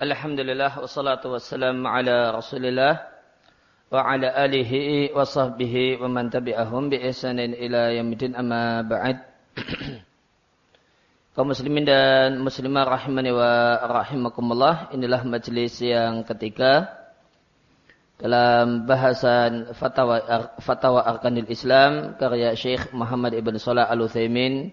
Alhamdulillah wassalatu wassalamu ala Rasulillah wa ala alihi wa sahbihi wa man tabi'ahum bi ihsanin ila yaumil amma ba'd. Kaum muslimin dan muslimah rahimani wa rahimakumullah, inilah majelis yang ketiga dalam bahasan fatwa fatwa arkanil Islam karya Syekh Muhammad Ibn Salah Al-Utsaimin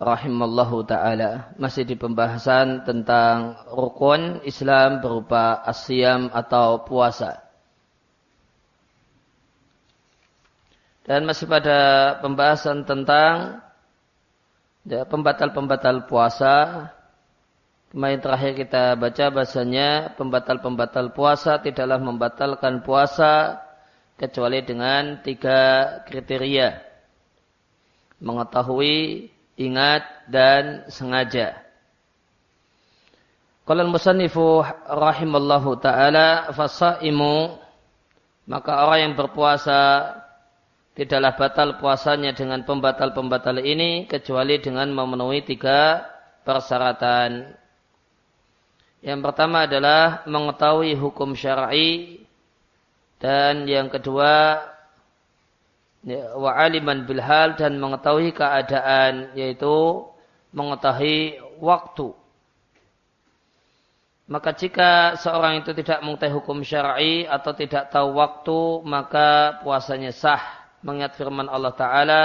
rahimallahu taala masih di pembahasan tentang rukun Islam berupa asyam atau puasa. Dan masih pada pembahasan tentang ya, pembatal-pembatal puasa. Kemarin terakhir kita baca bahasanya pembatal-pembatal puasa tidaklah membatalkan puasa kecuali dengan tiga kriteria. Mengetahui ingat dan sengaja. Kalau musannifu rahimallahu taala fasaimu maka orang yang berpuasa tidaklah batal puasanya dengan pembatal-pembatal ini kecuali dengan memenuhi tiga persyaratan. Yang pertama adalah mengetahui hukum syar'i dan yang kedua ya, wa aliman bil hal dan mengetahui keadaan yaitu mengetahui waktu. Maka jika seorang itu tidak mengetahui hukum syar'i atau tidak tahu waktu, maka puasanya sah. Mengingat firman Allah Ta'ala,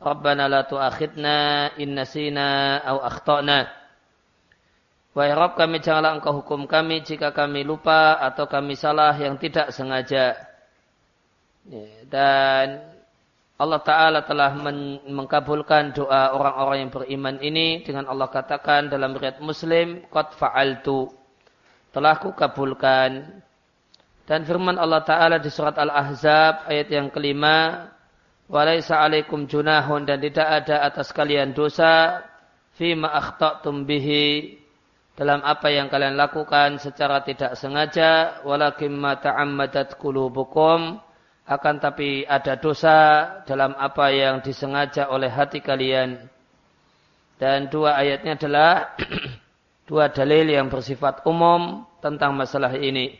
Rabbana la tu'akhidna in nasina au akhtana. Wahai Rabb kami janganlah engkau hukum kami jika kami lupa atau kami salah yang tidak sengaja. Ya, dan Allah Ta'ala telah mengkabulkan doa orang-orang yang beriman ini dengan Allah katakan dalam riwayat Muslim, Qad fa'altu. Telah kukabulkan. Dan firman Allah Ta'ala di surat Al-Ahzab ayat yang kelima, Walaysa alaikum junahun dan tidak ada atas kalian dosa fima akhta'tum bihi dalam apa yang kalian lakukan secara tidak sengaja walakin ma ta'ammadat qulubukum akan tapi ada dosa dalam apa yang disengaja oleh hati kalian. Dan dua ayatnya adalah dua dalil yang bersifat umum tentang masalah ini.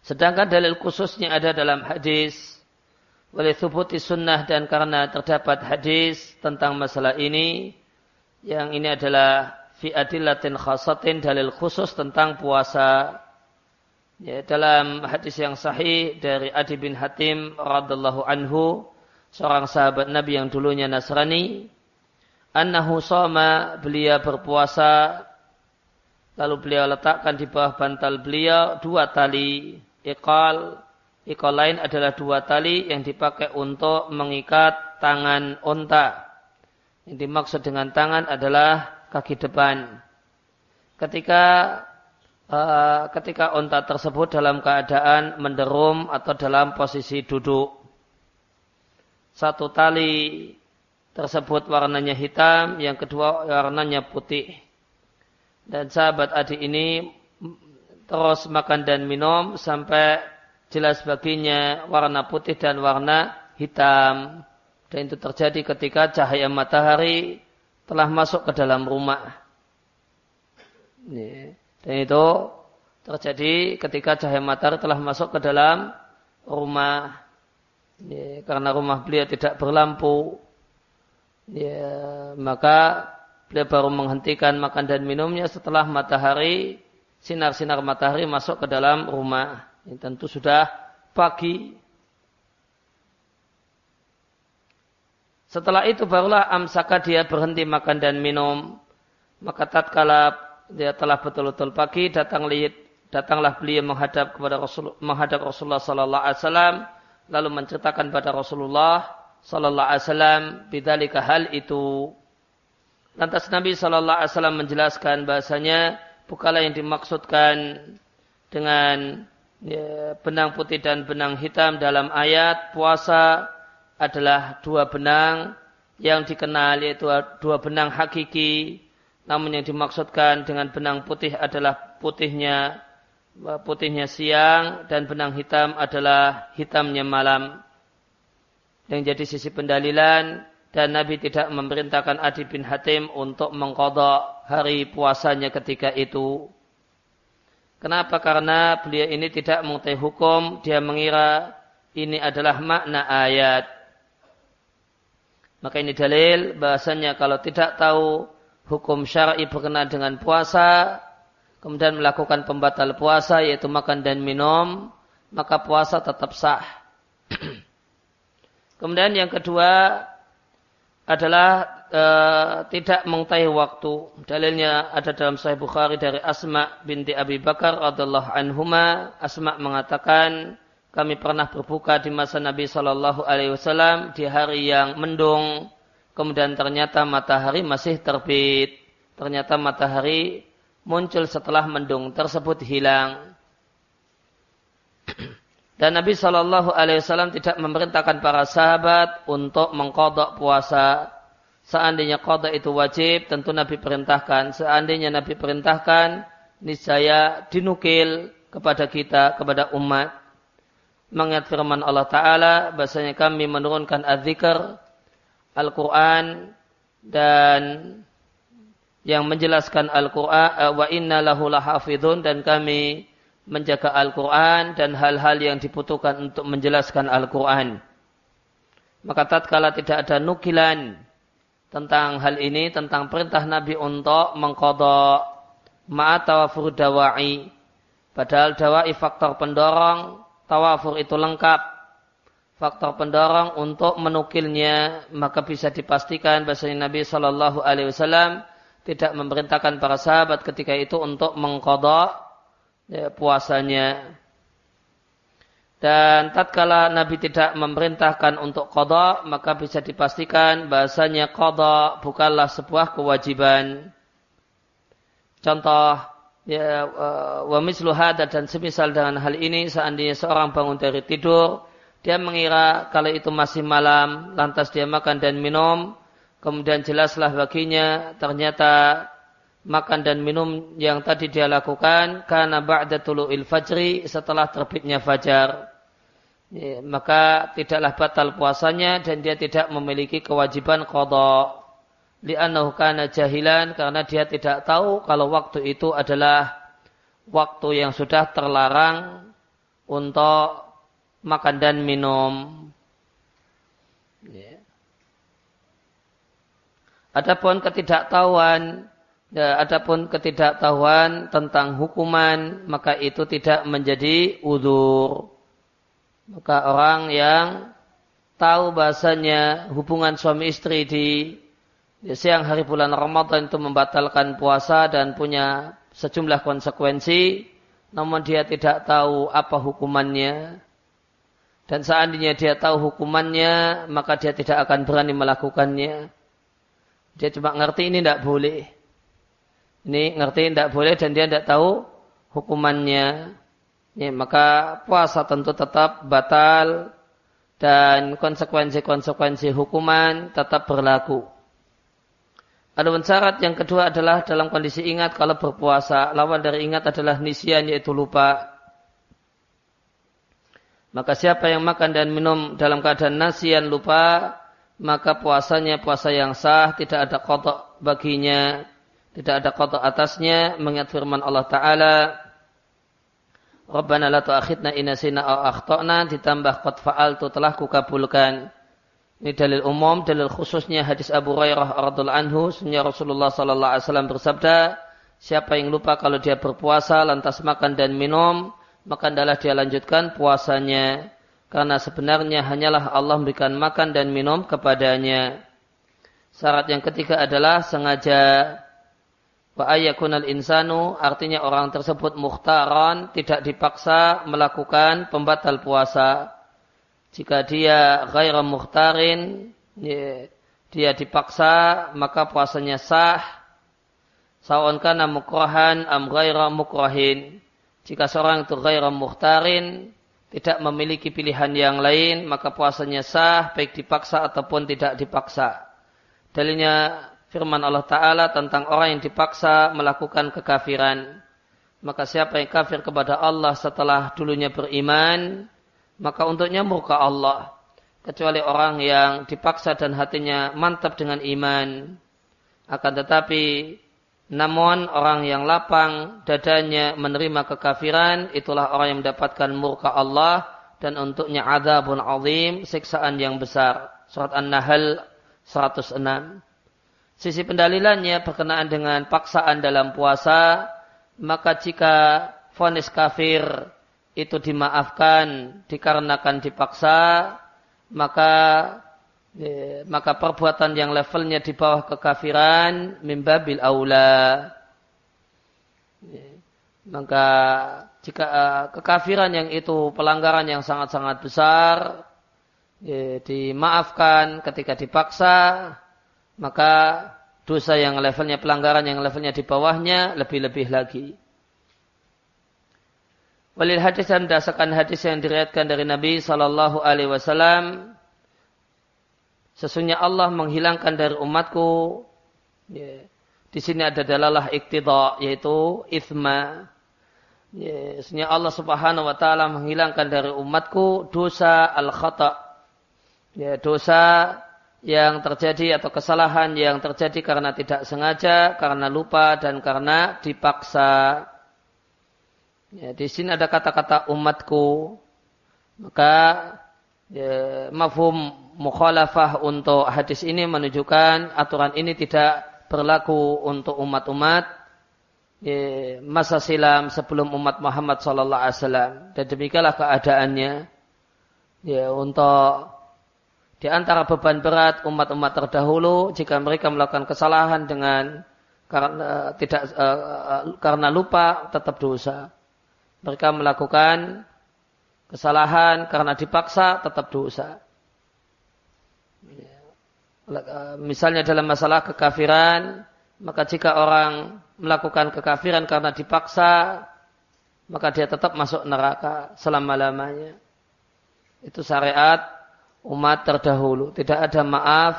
Sedangkan dalil khususnya ada dalam hadis oleh thubuti sunnah dan karena terdapat hadis tentang masalah ini yang ini adalah fi adillatin khasatin dalil khusus tentang puasa Ya, dalam hadis yang sahih dari Adi bin Hatim radhiallahu anhu, seorang sahabat Nabi yang dulunya Nasrani, annahu sama beliau berpuasa lalu beliau letakkan di bawah bantal beliau dua tali. Ikal ikal lain adalah dua tali yang dipakai untuk mengikat tangan onta. Yang dimaksud dengan tangan adalah kaki depan. Ketika uh, ketika unta tersebut dalam keadaan menderum atau dalam posisi duduk. Satu tali tersebut warnanya hitam, yang kedua warnanya putih. Dan sahabat adik ini terus makan dan minum sampai jelas baginya warna putih dan warna hitam. Dan itu terjadi ketika cahaya matahari telah masuk ke dalam rumah. Ini. Dan itu terjadi ketika cahaya matahari telah masuk ke dalam rumah. Ya, karena rumah beliau tidak berlampu. Ya, maka beliau baru menghentikan makan dan minumnya setelah matahari, sinar-sinar matahari masuk ke dalam rumah. Ini tentu sudah pagi. Setelah itu barulah amsaka dia berhenti makan dan minum. Maka tatkala dia telah betul-betul pagi datang lihat datanglah beliau menghadap kepada Rasul menghadap Rasulullah sallallahu alaihi wasallam lalu menceritakan pada Rasulullah sallallahu alaihi wasallam bidzalika hal itu? Lantas Nabi sallallahu alaihi wasallam menjelaskan bahasanya bukanlah yang dimaksudkan dengan ya, benang putih dan benang hitam dalam ayat puasa adalah dua benang yang dikenal yaitu dua benang hakiki namun yang dimaksudkan dengan benang putih adalah putihnya putihnya siang dan benang hitam adalah hitamnya malam. Yang jadi sisi pendalilan dan Nabi tidak memerintahkan Adi bin Hatim untuk mengkodok hari puasanya ketika itu. Kenapa? Karena beliau ini tidak mengetahui hukum, dia mengira ini adalah makna ayat. Maka ini dalil bahasanya kalau tidak tahu hukum syar'i berkenaan dengan puasa, kemudian melakukan pembatal puasa yaitu makan dan minum, maka puasa tetap sah. kemudian yang kedua adalah e, tidak mengetahui waktu. Dalilnya ada dalam Sahih Bukhari dari Asma binti Abi Bakar radhiallahu anhuma. Asma mengatakan kami pernah berbuka di masa Nabi Shallallahu Alaihi Wasallam di hari yang mendung. Kemudian ternyata matahari masih terbit. Ternyata matahari muncul setelah mendung tersebut hilang. Dan Nabi Shallallahu Alaihi Wasallam tidak memerintahkan para sahabat untuk mengkodok puasa. Seandainya kodok itu wajib, tentu Nabi perintahkan. Seandainya Nabi perintahkan, niscaya dinukil kepada kita, kepada umat. Mengingat firman Allah Ta'ala, bahasanya kami menurunkan az-zikr, Al-Quran, dan yang menjelaskan Al-Quran, wa inna lahu lahafidhun, dan kami menjaga Al-Quran dan hal-hal yang dibutuhkan untuk menjelaskan Al-Quran. Maka tatkala tidak ada nukilan tentang hal ini, tentang perintah Nabi untuk mengkodok ma'atawafur dawa'i. Padahal dawa'i faktor pendorong, tawafur itu lengkap. Faktor pendorong untuk menukilnya, maka bisa dipastikan bahasanya Nabi Shallallahu Alaihi Wasallam tidak memerintahkan para sahabat ketika itu untuk mengkodok ya, puasanya. Dan tatkala Nabi tidak memerintahkan untuk kodok, maka bisa dipastikan bahasanya kodok bukanlah sebuah kewajiban. Contoh, ya, wa mislu dan semisal dengan hal ini, seandainya seorang bangun dari tidur, dia mengira kalau itu masih malam, lantas dia makan dan minum, kemudian jelaslah baginya ternyata makan dan minum yang tadi dia lakukan karena ba'da tulu'il fajri setelah terbitnya fajar. Ya, maka tidaklah batal puasanya dan dia tidak memiliki kewajiban qada. Li'annahu kana jahilan karena dia tidak tahu kalau waktu itu adalah waktu yang sudah terlarang untuk makan dan minum. Ya. Adapun ketidaktahuan Ya, adapun ketidaktahuan tentang hukuman maka itu tidak menjadi udur. Maka orang yang tahu bahasanya hubungan suami istri di, di siang hari bulan Ramadan itu membatalkan puasa dan punya sejumlah konsekuensi, namun dia tidak tahu apa hukumannya. Dan seandainya dia tahu hukumannya, maka dia tidak akan berani melakukannya. Dia cuma ngerti ini tidak boleh ini ngerti tidak boleh dan dia tidak tahu hukumannya. Ya, maka puasa tentu tetap batal dan konsekuensi-konsekuensi hukuman tetap berlaku. Ada syarat yang kedua adalah dalam kondisi ingat kalau berpuasa. Lawan dari ingat adalah nisyan yaitu lupa. Maka siapa yang makan dan minum dalam keadaan nasian lupa, maka puasanya puasa yang sah, tidak ada kotok baginya tidak ada kota atasnya mengingat firman Allah Ta'ala Rabbana la tu'akhidna inasina au akhtana ditambah qad fa'altu telah kukabulkan. Ini dalil umum, dalil khususnya hadis Abu Hurairah radhiallahu anhu, sunnah Rasulullah sallallahu alaihi wasallam bersabda, siapa yang lupa kalau dia berpuasa lantas makan dan minum, maka adalah dia lanjutkan puasanya. Karena sebenarnya hanyalah Allah memberikan makan dan minum kepadanya. Syarat yang ketiga adalah sengaja Wa al insanu artinya orang tersebut mukhtaran tidak dipaksa melakukan pembatal puasa. Jika dia ghaira mukhtarin ya, dia dipaksa maka puasanya sah. Sawan kana mukrahan am ghaira mukrahin. Jika seorang itu ghaira mukhtarin tidak memiliki pilihan yang lain maka puasanya sah baik dipaksa ataupun tidak dipaksa. Dalilnya firman Allah Ta'ala tentang orang yang dipaksa melakukan kekafiran. Maka siapa yang kafir kepada Allah setelah dulunya beriman, maka untuknya murka Allah. Kecuali orang yang dipaksa dan hatinya mantap dengan iman. Akan tetapi Namun orang yang lapang dadanya menerima kekafiran itulah orang yang mendapatkan murka Allah dan untuknya azabun azim, siksaan yang besar. Surat An-Nahl 106. Sisi pendalilannya berkenaan dengan paksaan dalam puasa, maka jika vonis kafir itu dimaafkan dikarenakan dipaksa, maka Ya, maka perbuatan yang levelnya di bawah kekafiran mimbabil aula. Ya, maka jika uh, kekafiran yang itu pelanggaran yang sangat-sangat besar ya, dimaafkan ketika dipaksa, maka dosa yang levelnya pelanggaran yang levelnya di bawahnya lebih-lebih lagi. Walil hadis dan dasarkan hadis yang diriatkan dari Nabi Shallallahu Alaihi Wasallam Sesungguhnya Allah menghilangkan dari umatku. Ya. Di sini ada dalalah iktidha yaitu isma. Ya. Sesungguhnya Allah Subhanahu wa taala menghilangkan dari umatku dosa al-khata. Ya, dosa yang terjadi atau kesalahan yang terjadi karena tidak sengaja, karena lupa dan karena dipaksa. Ya, di sini ada kata-kata umatku. Maka ya, mafhum mukhalafah untuk hadis ini menunjukkan aturan ini tidak berlaku untuk umat-umat masa silam sebelum umat Muhammad sallallahu alaihi wasallam dan demikianlah keadaannya ya untuk di antara beban berat umat-umat terdahulu jika mereka melakukan kesalahan dengan karena tidak uh, karena lupa tetap dosa mereka melakukan Kesalahan karena dipaksa tetap dosa. Misalnya dalam masalah kekafiran, maka jika orang melakukan kekafiran karena dipaksa, maka dia tetap masuk neraka selama-lamanya. Itu syariat umat terdahulu. Tidak ada maaf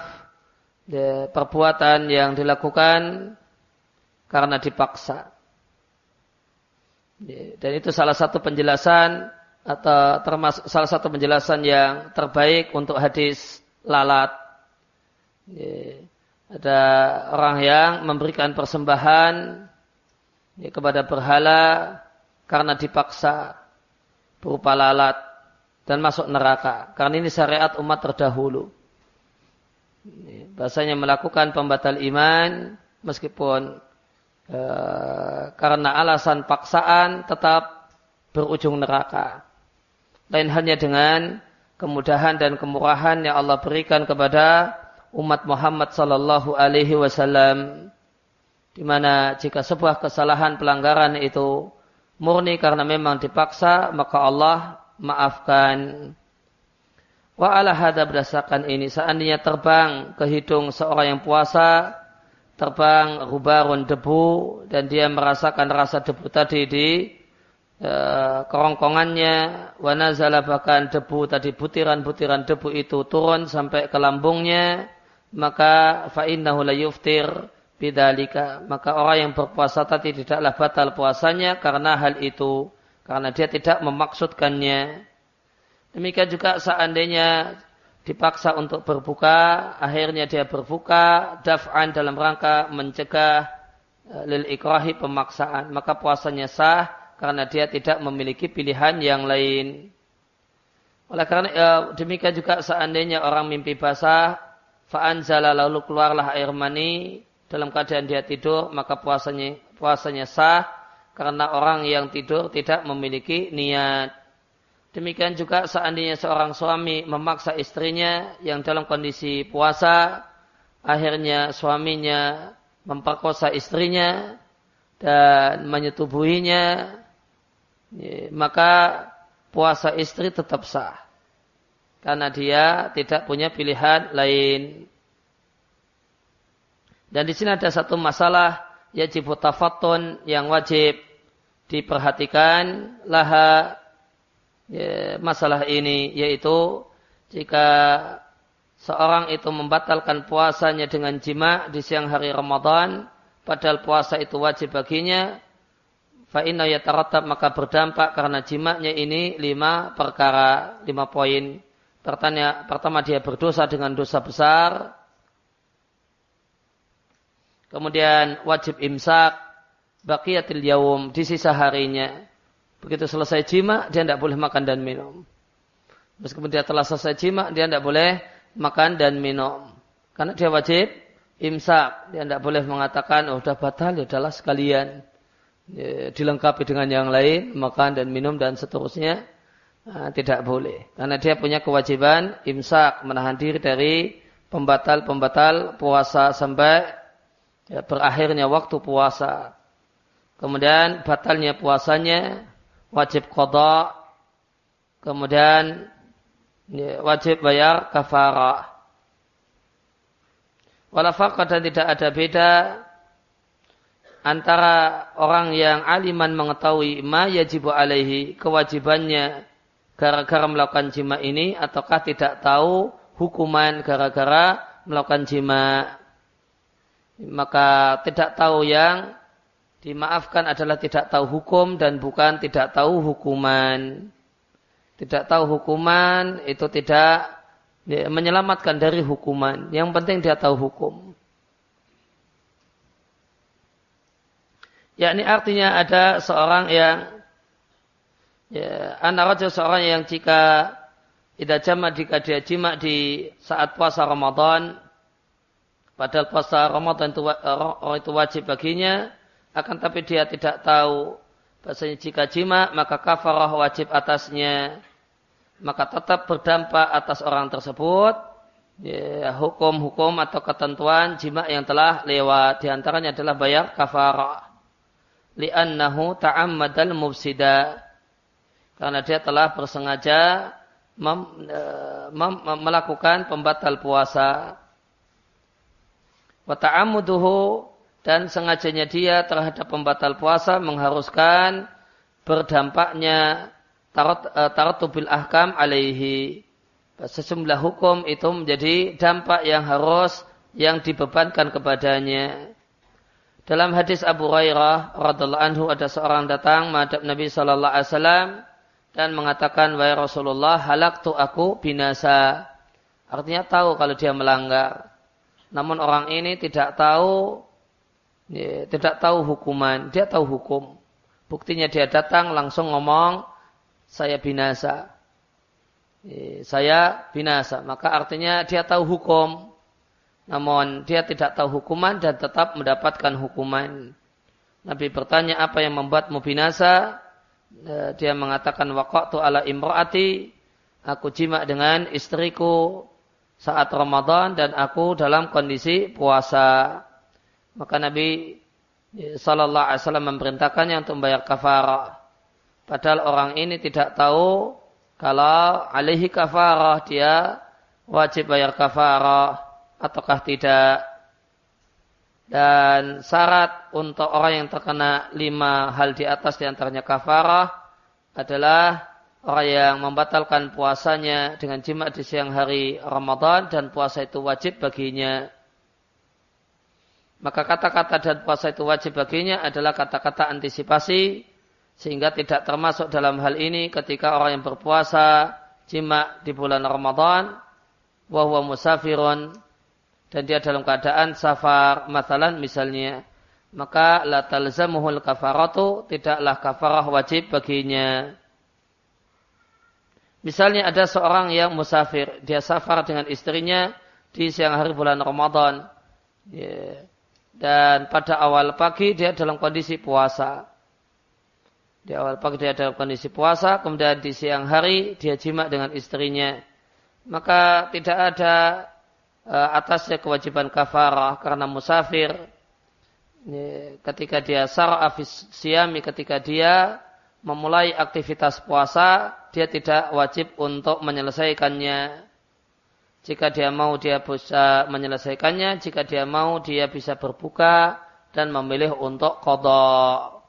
ya, perbuatan yang dilakukan karena dipaksa. Ya, dan itu salah satu penjelasan atau termasuk salah satu penjelasan yang terbaik untuk hadis lalat. Ada orang yang memberikan persembahan kepada berhala karena dipaksa berupa lalat dan masuk neraka. Karena ini syariat umat terdahulu. Bahasanya melakukan pembatal iman meskipun e, karena alasan paksaan tetap berujung neraka lain hanya dengan kemudahan dan kemurahan yang Allah berikan kepada umat Muhammad sallallahu alaihi wasallam di mana jika sebuah kesalahan pelanggaran itu murni karena memang dipaksa maka Allah maafkan. Wa ala hada berdasarkan ini seandainya terbang ke hidung seorang yang puasa terbang rubarun debu dan dia merasakan rasa debu tadi di Ya, kerongkongannya wanazala bahkan debu tadi butiran-butiran debu itu turun sampai ke lambungnya maka fa innahu la yuftir bidzalika. Maka orang yang berpuasa tadi tidaklah batal puasanya karena hal itu karena dia tidak memaksudkannya. Demikian juga seandainya dipaksa untuk berbuka akhirnya dia berbuka daf'an dalam rangka mencegah eh, lil ikrahi pemaksaan. Maka puasanya sah karena dia tidak memiliki pilihan yang lain. Oleh karena ya, demikian juga seandainya orang mimpi basah, fa'anzala lalu keluarlah air mani dalam keadaan dia tidur, maka puasanya puasanya sah karena orang yang tidur tidak memiliki niat. Demikian juga seandainya seorang suami memaksa istrinya yang dalam kondisi puasa, akhirnya suaminya memperkosa istrinya dan menyetubuhinya, Ya, maka puasa istri tetap sah. Karena dia tidak punya pilihan lain. Dan di sini ada satu masalah yajib tafattun yang wajib diperhatikan laha ya, masalah ini yaitu jika seorang itu membatalkan puasanya dengan jima di siang hari Ramadan padahal puasa itu wajib baginya Fa'inna yataratab maka berdampak karena jimaknya ini lima perkara, lima poin. Pertanya, pertama dia berdosa dengan dosa besar. Kemudian wajib imsak baqiyatil yaum di sisa harinya. Begitu selesai jima dia tidak boleh makan dan minum. Meskipun dia telah selesai jima dia tidak boleh makan dan minum. Karena dia wajib imsak. Dia tidak boleh mengatakan oh sudah batal ya adalah sekalian. Ya, dilengkapi dengan yang lain makan dan minum dan seterusnya. Nah, tidak boleh. Karena dia punya kewajiban imsak menahan diri dari pembatal-pembatal puasa sampai ya, berakhirnya waktu puasa. Kemudian batalnya puasanya wajib kodok. Kemudian ya, wajib bayar kafarah. Walafakah dan tidak ada beda antara orang yang aliman mengetahui ma yajibu alaihi kewajibannya gara-gara melakukan jima ini ataukah tidak tahu hukuman gara-gara melakukan jima maka tidak tahu yang dimaafkan adalah tidak tahu hukum dan bukan tidak tahu hukuman. Tidak tahu hukuman itu tidak menyelamatkan dari hukuman. Yang penting dia tahu hukum. Ya ini artinya ada seorang yang ya, anak raja seorang yang jika tidak jama jika dia jima di saat puasa Ramadan Padahal puasa Ramadan itu, eh, itu wajib baginya, akan tapi dia tidak tahu bahasanya jika jima maka kafarah wajib atasnya, maka tetap berdampak atas orang tersebut ya, hukum-hukum atau ketentuan jima yang telah lewat. Di antaranya adalah bayar kafarah. Li'annahu ta'ammadal mufsida. Karena dia telah bersengaja mem, eh, mem, melakukan pembatal puasa Wata'amuduhu dan sengajanya dia terhadap pembatal puasa mengharuskan berdampaknya taratubil eh, ahkam alaihi. Sejumlah hukum itu menjadi dampak yang harus yang dibebankan kepadanya. Dalam hadis Abu Hurairah radhiallahu anhu ada seorang datang menghadap Nabi sallallahu alaihi wasallam dan mengatakan wahai Rasulullah halak tu aku binasa. Artinya tahu kalau dia melanggar. Namun orang ini tidak tahu ya, tidak tahu hukuman, dia tahu hukum. Buktinya dia datang langsung ngomong saya binasa. Ya, saya binasa, maka artinya dia tahu hukum. Namun dia tidak tahu hukuman dan tetap mendapatkan hukuman. Nabi bertanya apa yang membuatmu binasa? Ya, dia mengatakan waqatu ala imraati. Aku jima dengan istriku saat Ramadan dan aku dalam kondisi puasa. Maka Nabi Sallallahu Alaihi Wasallam memerintahkannya untuk membayar kafarah. Padahal orang ini tidak tahu kalau alaihi kafarah dia wajib bayar kafarah ataukah tidak. Dan syarat untuk orang yang terkena lima hal di atas di antaranya kafarah adalah orang yang membatalkan puasanya dengan jima di siang hari Ramadan dan puasa itu wajib baginya. Maka kata-kata dan puasa itu wajib baginya adalah kata-kata antisipasi sehingga tidak termasuk dalam hal ini ketika orang yang berpuasa jima di bulan Ramadan wahwa musafirun dan dia dalam keadaan safar masalan misalnya maka la talzamuhul kafaratu tidaklah kafarah wajib baginya Misalnya ada seorang yang musafir, dia safar dengan istrinya di siang hari bulan Ramadan. Ya. Dan pada awal pagi dia dalam kondisi puasa. Di awal pagi dia dalam kondisi puasa, kemudian di siang hari dia jima dengan istrinya. Maka tidak ada atasnya kewajiban kafarah karena musafir. Ketika dia sarafis siami, ketika dia memulai aktivitas puasa, dia tidak wajib untuk menyelesaikannya. Jika dia mau dia bisa menyelesaikannya, jika dia mau dia bisa berbuka dan memilih untuk kodok.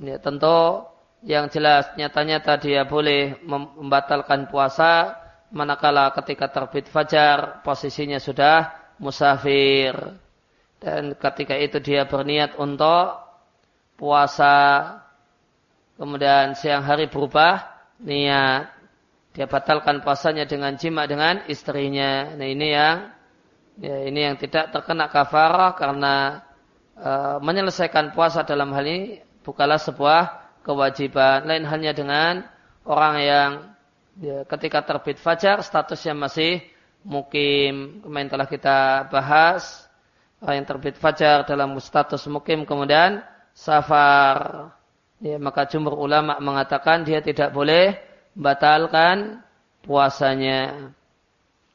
Ya, tentu yang jelas nyata-nyata dia boleh membatalkan puasa manakala ketika terbit fajar posisinya sudah musafir dan ketika itu dia berniat untuk puasa kemudian siang hari berubah niat dia batalkan puasanya dengan jima dengan istrinya. Nah ini yang ya, ini yang tidak terkena kafarah karena e, menyelesaikan puasa dalam hal ini bukanlah sebuah kewajiban. Lain halnya dengan orang yang ya, ketika terbit fajar statusnya masih mukim. Kemarin telah kita bahas orang yang terbit fajar dalam status mukim kemudian safar. Ya, maka jumhur ulama mengatakan dia tidak boleh batalkan puasanya.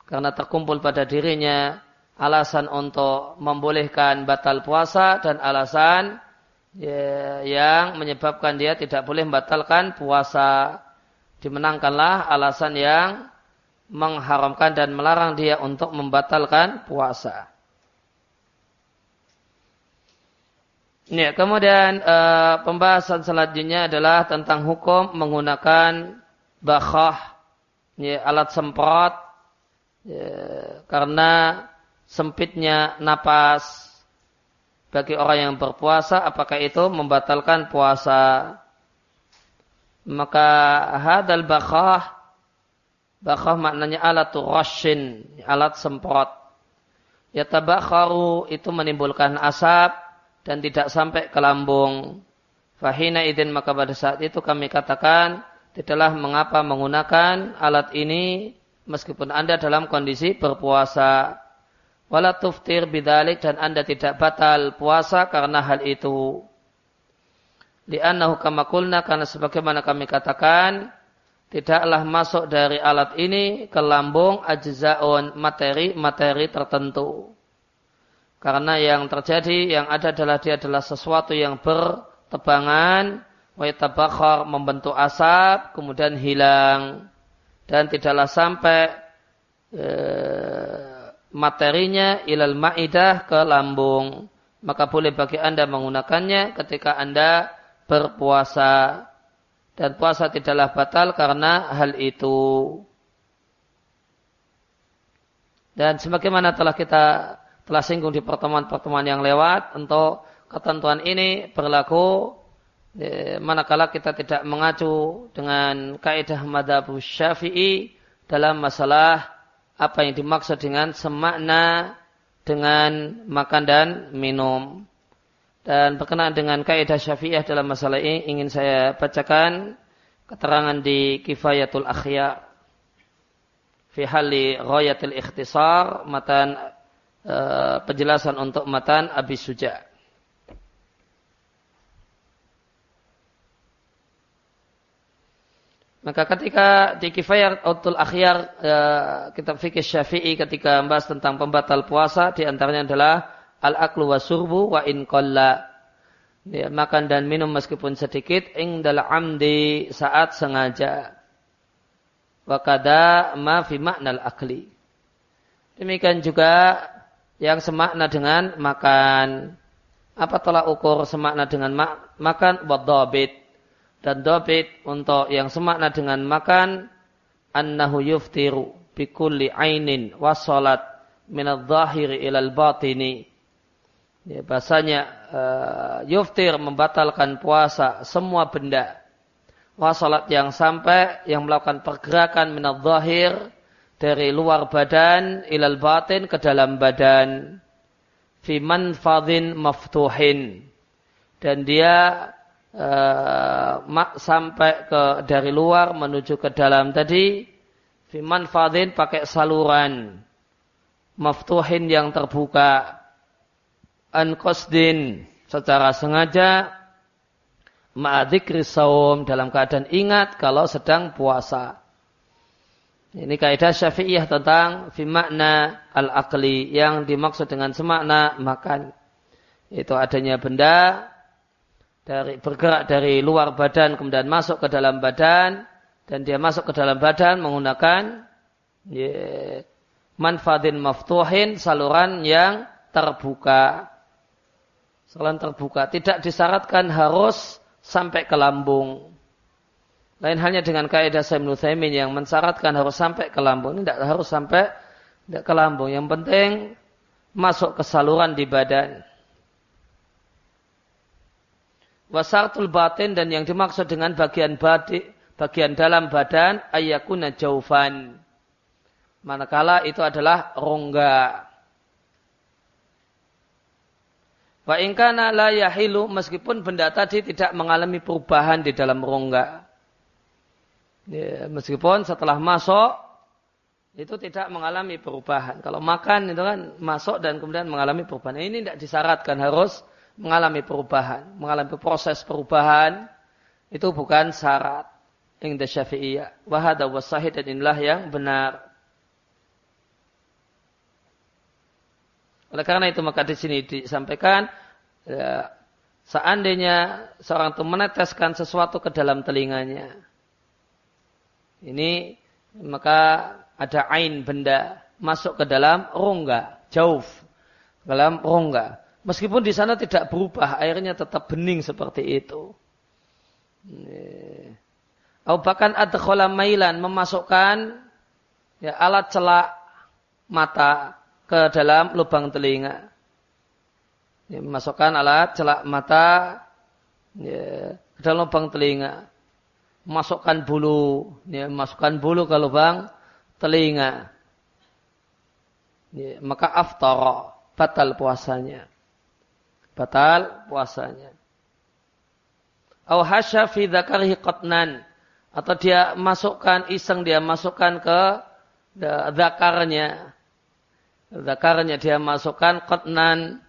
Karena terkumpul pada dirinya alasan untuk membolehkan batal puasa dan alasan ya, yang menyebabkan dia tidak boleh membatalkan puasa. Dimenangkanlah alasan yang mengharamkan dan melarang dia untuk membatalkan puasa. Ya, kemudian e, pembahasan selanjutnya adalah tentang hukum menggunakan bakhah, ya, alat semprot, ya, karena sempitnya napas bagi orang yang berpuasa, apakah itu membatalkan puasa? Maka hadal bakhah, bakhah maknanya alat rashin, alat semprot. Ya tabakharu itu menimbulkan asap, dan tidak sampai ke lambung. Fahina idin maka pada saat itu kami katakan tidaklah mengapa menggunakan alat ini meskipun anda dalam kondisi berpuasa. Wala tuftir bidalik dan anda tidak batal puasa karena hal itu. Li'annahu kama kulna karena sebagaimana kami katakan tidaklah masuk dari alat ini ke lambung ajzaun materi-materi tertentu. Karena yang terjadi yang ada adalah dia adalah sesuatu yang bertebangan, wa membentuk asap, kemudian hilang dan tidaklah sampai e, materinya ilal ma'idah ke lambung. Maka boleh bagi Anda menggunakannya ketika Anda berpuasa. Dan puasa tidaklah batal karena hal itu. Dan sebagaimana telah kita telah singgung di pertemuan-pertemuan yang lewat untuk ketentuan ini berlaku e, manakala kita tidak mengacu dengan kaidah madhab syafi'i dalam masalah apa yang dimaksud dengan semakna dengan makan dan minum. Dan berkenaan dengan kaidah syafi'iyah dalam masalah ini ingin saya bacakan keterangan di Kifayatul Akhyar fi hali ghayatil ikhtisar matan Eh, penjelasan untuk matan Abi Suja. Maka ketika di Kifayat Autul Akhyar uh, kitab fikih Syafi'i ketika membahas tentang pembatal puasa di antaranya adalah al-aklu wa surbu wa in qalla. Ya, makan dan minum meskipun sedikit ingdal amdi saat sengaja. Wa kada ma fi ma'nal akli. Demikian juga yang semakna dengan makan. Apa telah ukur semakna dengan mak makan? Wadobit. Dan dobit untuk yang semakna dengan makan. Annahu yuftiru bikulli ainin wasolat minad zahiri ilal batini. Ya, bahasanya uh, yuftir membatalkan puasa semua benda. Wasolat yang sampai yang melakukan pergerakan minad zahir dari luar badan ilal batin ke dalam badan. Manfadhin maftuhin. Dan dia uh, sampai ke dari luar menuju ke dalam tadi. Fi manfadhin pakai saluran. Maftuhin yang terbuka an qasdin secara sengaja ma'adzikri saum dalam keadaan ingat kalau sedang puasa ini kaidah syafi'iyah tentang fi makna al-aqli yang dimaksud dengan semakna makan. Itu adanya benda dari bergerak dari luar badan kemudian masuk ke dalam badan dan dia masuk ke dalam badan menggunakan ya, manfadin maftuhin saluran yang terbuka. Saluran terbuka tidak disyaratkan harus sampai ke lambung. Lain halnya dengan kaidah Sayyid yang mensyaratkan harus sampai ke lambung. Ini tidak harus sampai tidak ke lambung. Yang penting masuk ke saluran di badan. Wasartul batin dan yang dimaksud dengan bagian badi, bagian dalam badan ayakuna jaufan. Manakala itu adalah rongga. Wa ingkana la yahilu meskipun benda tadi tidak mengalami perubahan di dalam rongga. Ya, meskipun setelah masuk itu tidak mengalami perubahan. Kalau makan itu kan masuk dan kemudian mengalami perubahan. Ini tidak disyaratkan harus mengalami perubahan. Mengalami proses perubahan itu bukan syarat. Inda syafi'iyah. Wahada wasahid dan inilah yang benar. Oleh karena itu maka di sini disampaikan ya, seandainya seorang itu meneteskan sesuatu ke dalam telinganya. Ini maka ada ain benda masuk ke dalam rongga, jauh dalam rongga. Meskipun di sana tidak berubah, airnya tetap bening seperti itu. Atau bahkan ada mailan memasukkan ya, alat celak mata ke dalam lubang telinga. Ya, masukkan alat celak mata ya, ke dalam lubang telinga. Masukkan bulu, ya, masukkan bulu ke lubang telinga. Ya, maka aftara, batal puasanya. Batal puasanya. Au fi qatnan atau dia masukkan iseng dia masukkan ke zakarnya zakarnya dia masukkan kotnan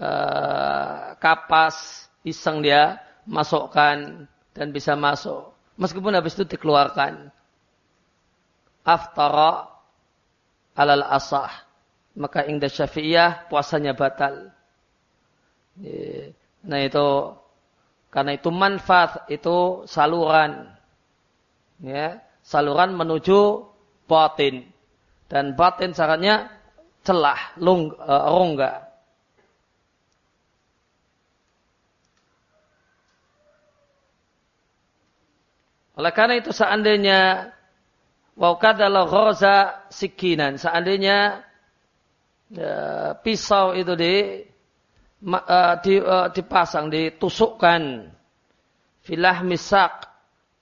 uh, kapas iseng dia masukkan dan bisa masuk. Meskipun habis itu dikeluarkan. Aftara alal asah. Maka ingda syafi'iyah puasanya batal. Nah itu karena itu manfaat itu saluran. Ya saluran menuju batin. Dan batin syaratnya celah, long, uh, rongga. Oleh karena itu seandainya waukadalah roza sikinan, seandainya ya, pisau itu di, uh, di uh, dipasang, ditusukkan filah misak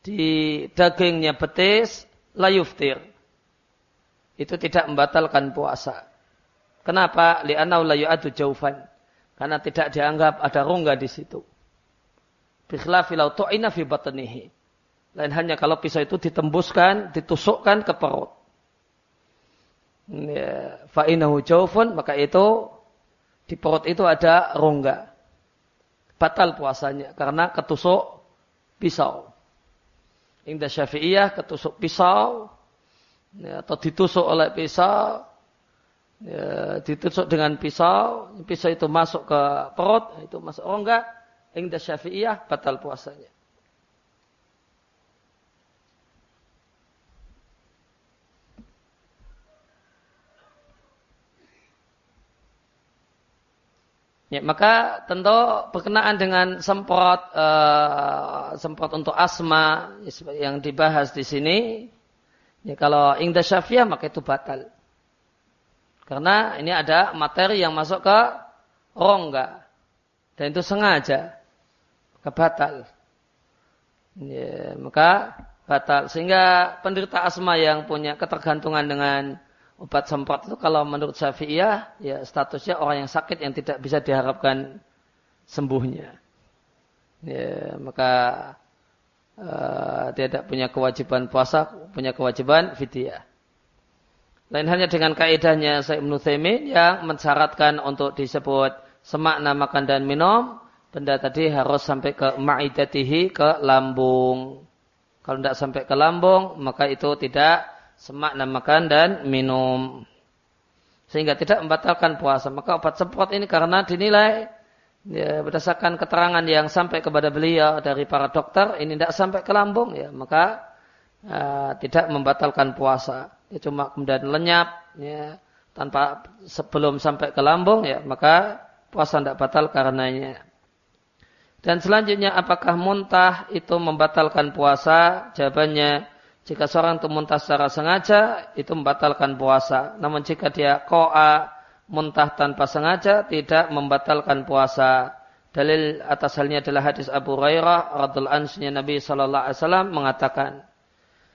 di dagingnya betis, layuftir. Itu tidak membatalkan puasa. Kenapa? Li'anau la yu'adu jaufan. Karena tidak dianggap ada rongga di situ. Bikhlafi lau tu'ina fi. Lain hanya kalau pisau itu ditembuskan, ditusukkan ke perut. Ya, maka itu di perut itu ada rongga. Batal puasanya karena ketusuk pisau. Indah syafi'iyah ketusuk pisau ya, atau ditusuk oleh pisau ya, ditusuk dengan pisau, pisau itu masuk ke perut, itu masuk oh enggak, Ingda syafi'iyah batal puasanya. Ya, maka tentu berkenaan dengan semprot uh, semprot untuk asma yang dibahas di sini. Ya, kalau ingda syafi'iyah maka itu batal. Karena ini ada materi yang masuk ke rongga. Dan itu sengaja. Maka batal. Ya, maka batal. Sehingga penderita asma yang punya ketergantungan dengan obat semprot itu kalau menurut Syafi'iyah ya statusnya orang yang sakit yang tidak bisa diharapkan sembuhnya. Ya, maka uh, tidak punya kewajiban puasa, punya kewajiban fidyah. Lain hanya dengan kaidahnya Syekh Ibnu yang mensyaratkan untuk disebut semakna makan dan minum, benda tadi harus sampai ke ma'idatihi, ke lambung. Kalau tidak sampai ke lambung, maka itu tidak semakna makan dan minum. Sehingga tidak membatalkan puasa. Maka obat semprot ini karena dinilai ya, berdasarkan keterangan yang sampai kepada beliau dari para dokter, ini tidak sampai ke lambung, ya maka uh, tidak membatalkan puasa ya cuma kemudian lenyap ya tanpa sebelum sampai ke lambung ya maka puasa tidak batal karenanya. Dan selanjutnya apakah muntah itu membatalkan puasa? Jawabannya jika seorang itu muntah secara sengaja itu membatalkan puasa. Namun jika dia koa muntah tanpa sengaja tidak membatalkan puasa. Dalil atas halnya adalah hadis Abu Hurairah radhiallahu anhu Nabi sallallahu alaihi wasallam mengatakan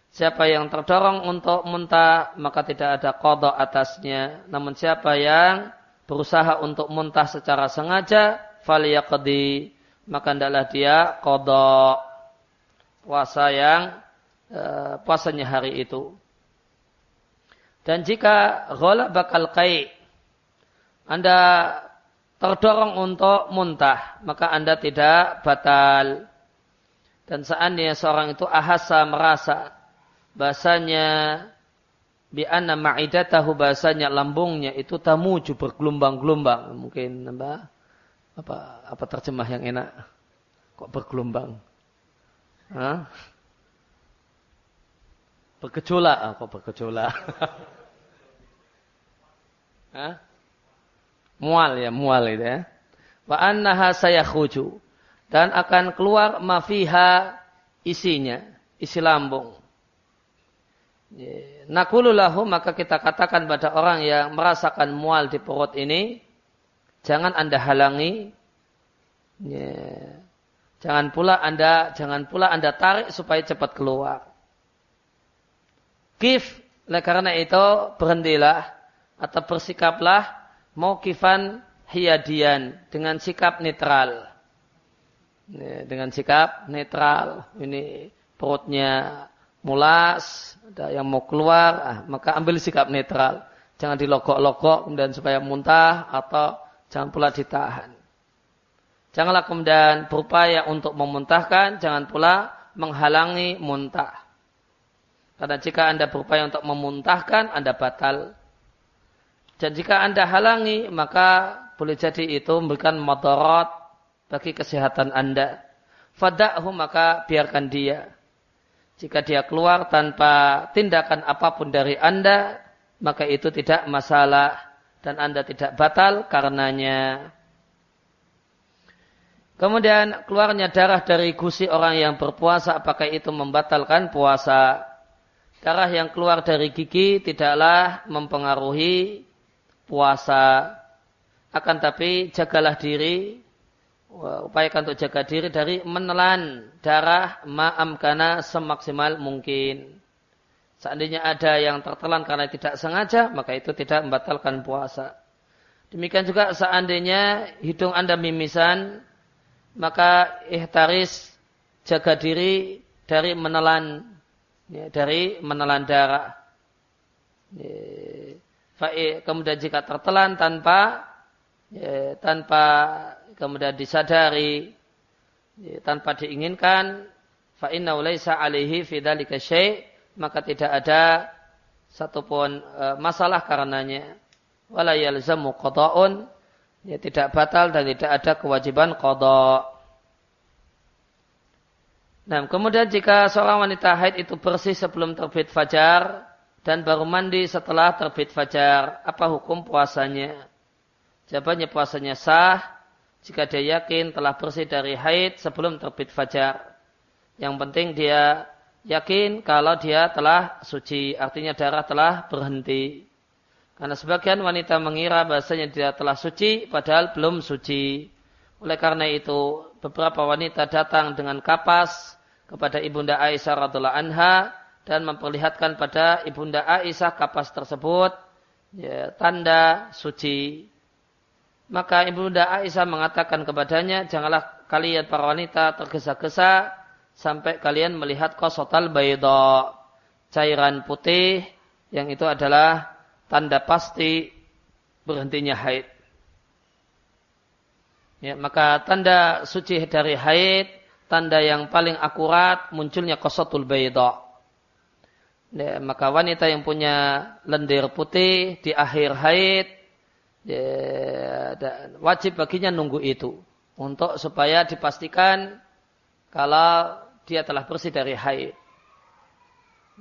Siapa yang terdorong untuk muntah, maka tidak ada kodok atasnya. Namun siapa yang berusaha untuk muntah secara sengaja, faliyaqdi maka hendaklah dia kodok puasa yang uh, puasanya hari itu. Dan jika ghala bakal kai Anda terdorong untuk muntah, maka Anda tidak batal. Dan seandainya seorang itu ahasa merasa bahasanya bi anna ma'idatahu bahasanya lambungnya itu tamuju bergelombang-gelombang. Mungkin apa apa apa terjemah yang enak? Kok bergelombang? Hah? Bergejolak, ah, kok bergejolak? Hah? Mual ya, mual itu ya. Wa annaha sayakhuju dan akan keluar mafiha isinya, isi lambung. Nakululahu maka kita katakan pada orang yang merasakan mual di perut ini, jangan anda halangi, jangan pula anda jangan pula anda tarik supaya cepat keluar. Kif, oleh karena itu berhentilah atau bersikaplah mau kifan hiadian dengan sikap netral dengan sikap netral. Ini perutnya mulas, ada yang mau keluar, ah, maka ambil sikap netral. Jangan dilogok-logok kemudian supaya muntah atau jangan pula ditahan. Janganlah kemudian berupaya untuk memuntahkan, jangan pula menghalangi muntah. Karena jika Anda berupaya untuk memuntahkan, Anda batal. Dan jika Anda halangi, maka boleh jadi itu memberikan motorot bagi kesehatan Anda. Fada'hu maka biarkan dia. Jika dia keluar tanpa tindakan apa pun dari Anda, maka itu tidak masalah dan Anda tidak batal karenanya. Kemudian keluarnya darah dari gusi orang yang berpuasa, apakah itu membatalkan puasa? Darah yang keluar dari gigi tidaklah mempengaruhi puasa. Akan tapi jagalah diri upayakan untuk jaga diri dari menelan darah ma'am karena semaksimal mungkin. Seandainya ada yang tertelan karena tidak sengaja, maka itu tidak membatalkan puasa. Demikian juga seandainya hidung Anda mimisan, maka ihtaris jaga diri dari menelan ya, dari menelan darah. Ya, kemudian jika tertelan tanpa ya, tanpa kemudian disadari ya, tanpa diinginkan fa inna laisa alaihi fi dzalika maka tidak ada satupun e, masalah karenanya wala yalzamu qada'un ya tidak batal dan tidak ada kewajiban qada' Nah, kemudian jika seorang wanita haid itu bersih sebelum terbit fajar dan baru mandi setelah terbit fajar, apa hukum puasanya? Jawabannya puasanya sah jika dia yakin telah bersih dari haid sebelum terbit fajar. Yang penting dia yakin kalau dia telah suci, artinya darah telah berhenti. Karena sebagian wanita mengira bahasanya dia telah suci, padahal belum suci. Oleh karena itu, beberapa wanita datang dengan kapas kepada ibunda Aisyah radhiallahu anha dan memperlihatkan pada ibunda Aisyah kapas tersebut ya, tanda suci. Maka Ibunda Aisyah mengatakan kepadanya, janganlah kalian para wanita tergesa-gesa sampai kalian melihat kosotal baydo, cairan putih yang itu adalah tanda pasti berhentinya haid. Ya, maka tanda suci dari haid, tanda yang paling akurat munculnya kosotul baydo. Ya, maka wanita yang punya lendir putih di akhir haid ya, wajib baginya nunggu itu untuk supaya dipastikan kalau dia telah bersih dari haid.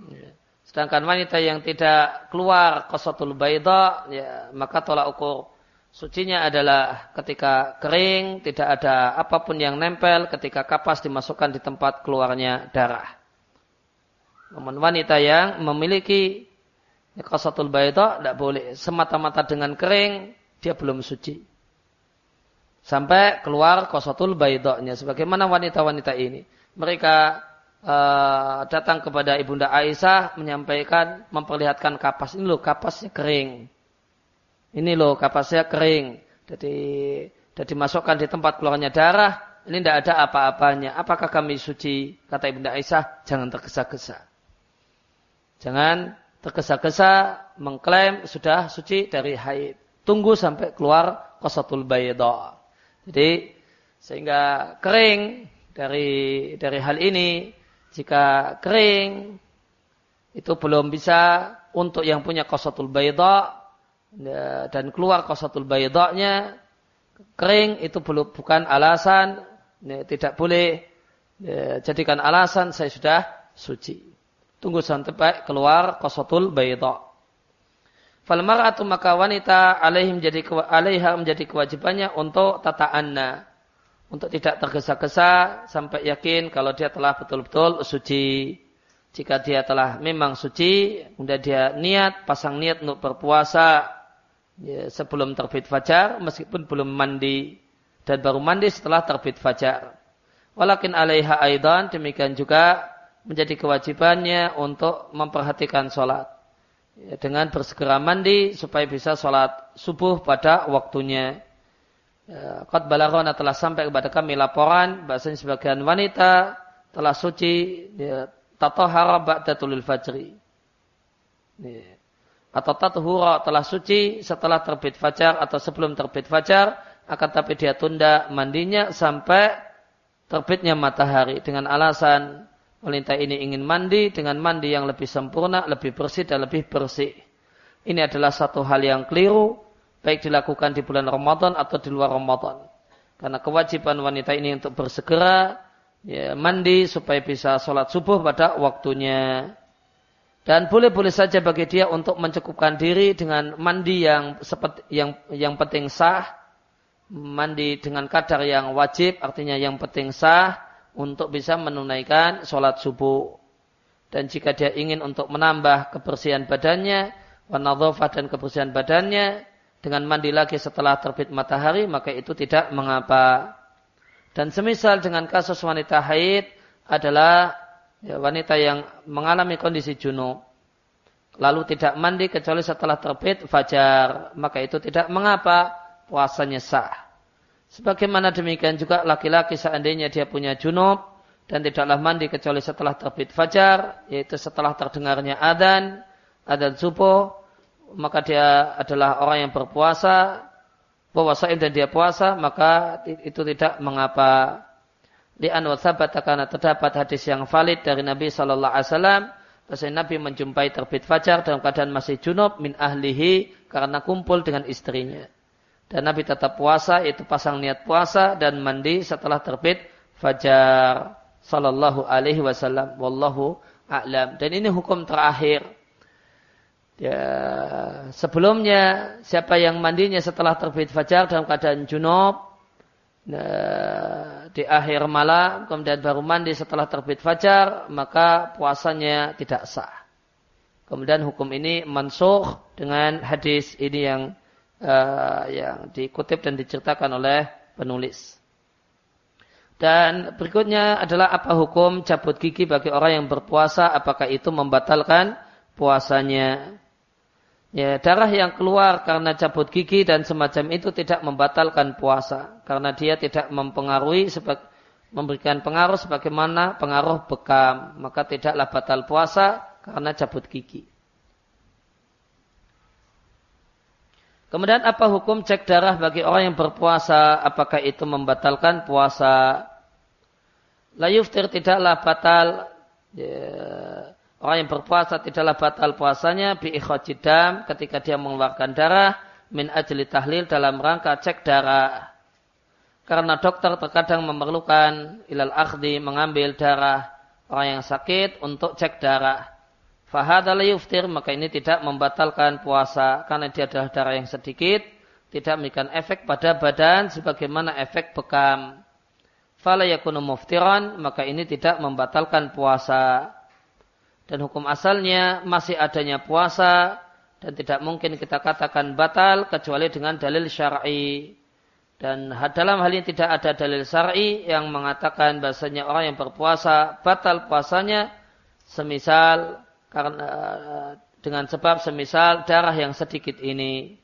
Ya. Sedangkan wanita yang tidak keluar kosotul baida, ya, maka tolak ukur sucinya adalah ketika kering, tidak ada apa pun yang nempel ketika kapas dimasukkan di tempat keluarnya darah. Namun wanita yang memiliki Qasatul bayda tidak boleh semata-mata dengan kering dia belum suci. Sampai keluar qasatul baydanya sebagaimana wanita-wanita ini. Mereka uh, datang kepada Ibunda Aisyah menyampaikan memperlihatkan kapas ini loh kapasnya kering. Ini loh kapasnya kering. Jadi dan dimasukkan di tempat keluarnya darah, ini tidak ada apa-apanya. Apakah kami suci? Kata Ibnu Aisyah, jangan tergesa-gesa. Jangan tergesa-gesa mengklaim sudah suci dari haid. Tunggu sampai keluar qasatul bayda. Jadi sehingga kering dari dari hal ini jika kering itu belum bisa untuk yang punya qasatul bayda dan keluar qasatul baydanya kering itu belum bukan alasan ya, tidak boleh ya, jadikan alasan saya sudah suci. Tunggu sampai keluar kosotul bayda. Fal mar'atu maka wanita alaihi menjadi alaiha menjadi kewajibannya untuk tata anna. Untuk tidak tergesa-gesa sampai yakin kalau dia telah betul-betul suci. Jika dia telah memang suci, kemudian dia niat, pasang niat untuk berpuasa ya, sebelum terbit fajar, meskipun belum mandi dan baru mandi setelah terbit fajar. Walakin alaiha aidan demikian juga menjadi kewajibannya untuk memperhatikan sholat dengan bersegera mandi supaya bisa sholat subuh pada waktunya. Ya, Qad balagona telah sampai kepada kami laporan bahasanya sebagian wanita telah suci ya, tatohara ba'da tulil fajri. Ya. Atau tatuhura telah suci setelah terbit fajar atau sebelum terbit fajar akan tapi dia tunda mandinya sampai terbitnya matahari dengan alasan wanita ini ingin mandi dengan mandi yang lebih sempurna, lebih bersih dan lebih bersih. Ini adalah satu hal yang keliru baik dilakukan di bulan Ramadan atau di luar Ramadan. Karena kewajiban wanita ini untuk bersegera ya, mandi supaya bisa sholat subuh pada waktunya. Dan boleh-boleh saja bagi dia untuk mencukupkan diri dengan mandi yang seperti yang yang penting sah mandi dengan kadar yang wajib, artinya yang penting sah untuk bisa menunaikan sholat subuh. Dan jika dia ingin untuk menambah kebersihan badannya, wanadhofah dan kebersihan badannya, dengan mandi lagi setelah terbit matahari, maka itu tidak mengapa. Dan semisal dengan kasus wanita haid adalah ya, wanita yang mengalami kondisi junub, lalu tidak mandi kecuali setelah terbit fajar, maka itu tidak mengapa puasanya sah. Sebagaimana demikian juga laki-laki seandainya dia punya junub dan tidaklah mandi kecuali setelah terbit fajar, yaitu setelah terdengarnya adzan, adzan subuh, maka dia adalah orang yang berpuasa, puasa dan dia puasa, maka itu tidak mengapa. Di anwar sahabat karena terdapat hadis yang valid dari Nabi Shallallahu Alaihi Wasallam, bahwa Nabi menjumpai terbit fajar dalam keadaan masih junub min ahlihi karena kumpul dengan istrinya. Dan Nabi tetap puasa, itu pasang niat puasa dan mandi setelah terbit fajar. Sallallahu alaihi wasallam. Wallahu a'lam. Dan ini hukum terakhir. Ya, sebelumnya siapa yang mandinya setelah terbit fajar dalam keadaan junub nah, di akhir malam kemudian baru mandi setelah terbit fajar maka puasanya tidak sah. Kemudian hukum ini mansuh dengan hadis ini yang uh, yang dikutip dan diceritakan oleh penulis. Dan berikutnya adalah apa hukum cabut gigi bagi orang yang berpuasa, apakah itu membatalkan puasanya. Ya, darah yang keluar karena cabut gigi dan semacam itu tidak membatalkan puasa. Karena dia tidak mempengaruhi, memberikan pengaruh sebagaimana pengaruh bekam. Maka tidaklah batal puasa karena cabut gigi. Kemudian apa hukum cek darah bagi orang yang berpuasa? Apakah itu membatalkan puasa? La yuftir tidaklah batal. Ya, orang yang berpuasa tidaklah batal puasanya bi ikhajidam ketika dia mengeluarkan darah min ajli tahlil dalam rangka cek darah. Karena dokter terkadang memerlukan ilal akhdi mengambil darah orang yang sakit untuk cek darah. Fahadala yuftir, maka ini tidak membatalkan puasa karena dia adalah darah yang sedikit, tidak memberikan efek pada badan sebagaimana efek bekam. Fala yakunu muftiran, maka ini tidak membatalkan puasa. Dan hukum asalnya masih adanya puasa dan tidak mungkin kita katakan batal kecuali dengan dalil syar'i. Dan dalam hal ini tidak ada dalil syar'i yang mengatakan bahasanya orang yang berpuasa batal puasanya semisal karena dengan sebab semisal darah yang sedikit ini.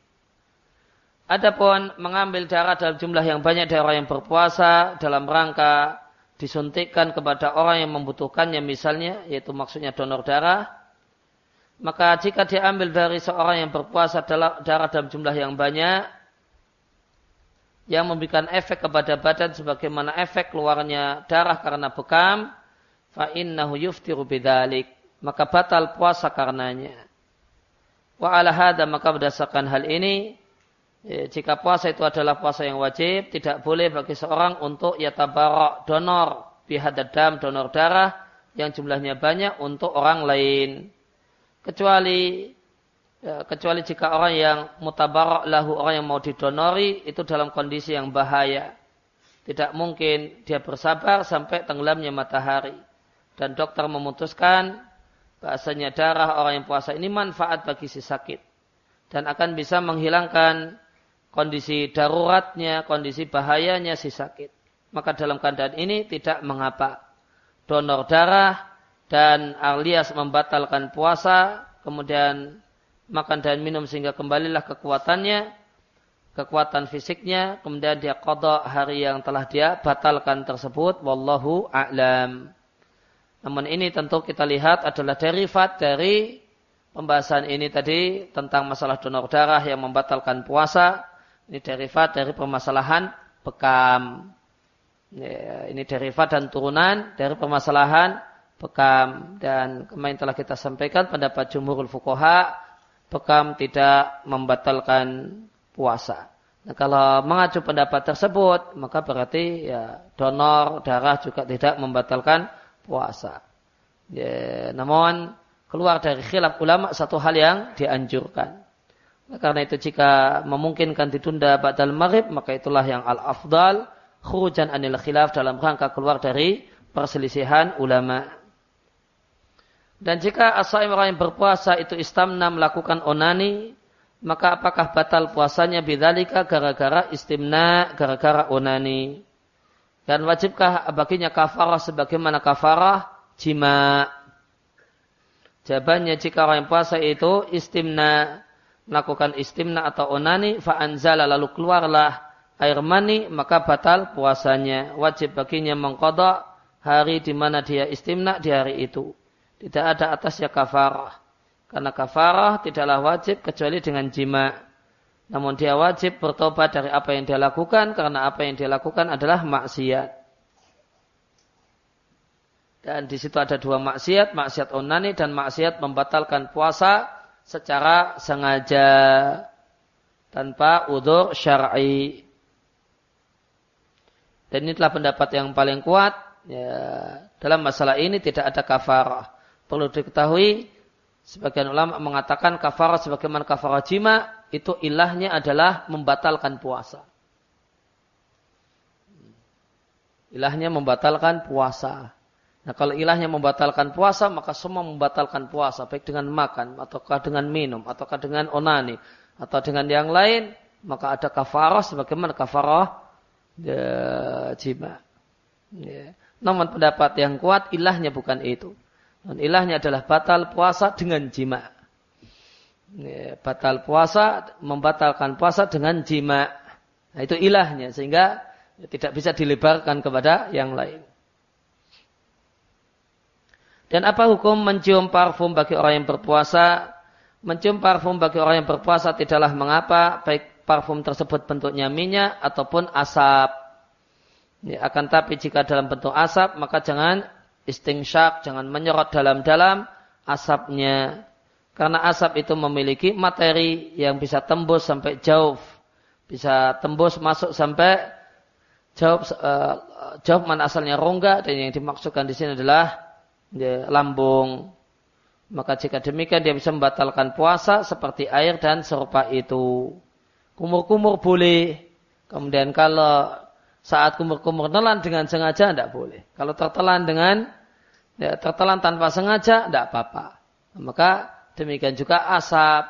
Adapun mengambil darah dalam jumlah yang banyak dari orang yang berpuasa dalam rangka disuntikkan kepada orang yang membutuhkannya misalnya, yaitu maksudnya donor darah, maka jika diambil dari seorang yang berpuasa darah dalam jumlah yang banyak, yang memberikan efek kepada badan sebagaimana efek keluarnya darah karena bekam, fa innahu yuftiru bidzalik, maka batal puasa karenanya. Wa ala hada maka berdasarkan hal ini Ya, jika puasa itu adalah puasa yang wajib, tidak boleh bagi seorang untuk yatabarok donor bihadadam donor darah yang jumlahnya banyak untuk orang lain. Kecuali ya, kecuali jika orang yang mutabarok lahu orang yang mau didonori itu dalam kondisi yang bahaya. Tidak mungkin dia bersabar sampai tenggelamnya matahari. Dan dokter memutuskan bahasanya darah orang yang puasa ini manfaat bagi si sakit. Dan akan bisa menghilangkan kondisi daruratnya, kondisi bahayanya si sakit. Maka dalam keadaan ini tidak mengapa. Donor darah dan alias membatalkan puasa, kemudian makan dan minum sehingga kembalilah kekuatannya, kekuatan fisiknya, kemudian dia kodok hari yang telah dia batalkan tersebut. Wallahu a'lam. Namun ini tentu kita lihat adalah derivat dari pembahasan ini tadi tentang masalah donor darah yang membatalkan puasa ini derivat dari permasalahan bekam. Ya, ini derivat dan turunan dari permasalahan bekam. Dan kemarin telah kita sampaikan pendapat jumhurul fukoha, bekam tidak membatalkan puasa. Nah, kalau mengacu pendapat tersebut, maka berarti ya donor darah juga tidak membatalkan puasa. Ya, namun keluar dari khilaf ulama satu hal yang dianjurkan. Karena itu jika memungkinkan ditunda ba'dal maghrib, maka itulah yang al-afdal, khurujan anil khilaf dalam rangka keluar dari perselisihan ulama. Dan jika asaim orang yang berpuasa itu istamna melakukan onani, maka apakah batal puasanya bidalika gara-gara istimna, gara-gara onani? Dan wajibkah baginya kafarah sebagaimana kafarah? Jima? Jawabannya jika orang yang puasa itu istimna, melakukan istimna atau onani fa'anzala lalu keluarlah air mani maka batal puasanya. Wajib baginya mengkodok hari di mana dia istimna di hari itu. Tidak ada atasnya kafarah. Karena kafarah tidaklah wajib kecuali dengan jima namun dia wajib bertobat dari apa yang dia lakukan karena apa yang dia lakukan adalah maksiat dan di situ ada dua maksiat maksiat onani dan maksiat membatalkan puasa secara sengaja tanpa udur syar'i. Dan ini telah pendapat yang paling kuat ya, dalam masalah ini tidak ada kafarah. Perlu diketahui sebagian ulama mengatakan kafarah sebagaimana kafarah jima itu ilahnya adalah membatalkan puasa. Ilahnya membatalkan puasa. Nah kalau ilahnya membatalkan puasa, maka semua membatalkan puasa. Baik dengan makan, ataukah dengan minum, ataukah dengan onani, atau dengan yang lain. Maka ada kafarah sebagaimana kafarah ya, jima. Ya. Namun pendapat yang kuat, ilahnya bukan itu. Dan ilahnya adalah batal puasa dengan jima. Batal puasa, membatalkan puasa dengan jima. Nah, itu ilahnya. Sehingga tidak bisa dilebarkan kepada yang lain. Dan apa hukum mencium parfum bagi orang yang berpuasa? Mencium parfum bagi orang yang berpuasa tidaklah mengapa, baik parfum tersebut bentuknya minyak ataupun asap. Ya, akan tapi jika dalam bentuk asap, maka jangan istingsyak, jangan menyerot dalam-dalam asapnya. Karena asap itu memiliki materi yang bisa tembus sampai jauh. Bisa tembus masuk sampai jauh, uh, jauh mana asalnya rongga dan yang dimaksudkan di sini adalah lambung. Maka jika demikian dia bisa membatalkan puasa seperti air dan serupa itu. Kumur-kumur boleh. Kemudian kalau saat kumur-kumur nelan dengan sengaja tidak boleh. Kalau tertelan dengan ya, tertelan tanpa sengaja tidak apa-apa. Maka demikian juga asap.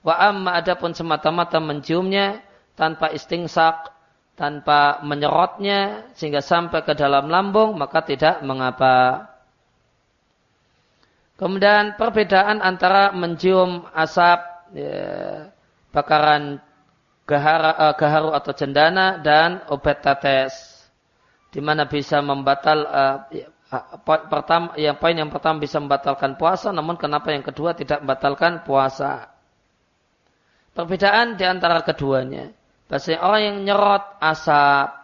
Wa amma adapun semata-mata menciumnya tanpa istingsak tanpa menyerotnya sehingga sampai ke dalam lambung maka tidak mengapa. Kemudian perbedaan antara mencium asap ya, bakaran gahara, uh, gaharu atau cendana dan obat tetes di mana bisa membatal uh, pertama yang poin yang pertama bisa membatalkan puasa namun kenapa yang kedua tidak membatalkan puasa? Perbedaan di antara keduanya. Bahasanya orang yang nyerot asap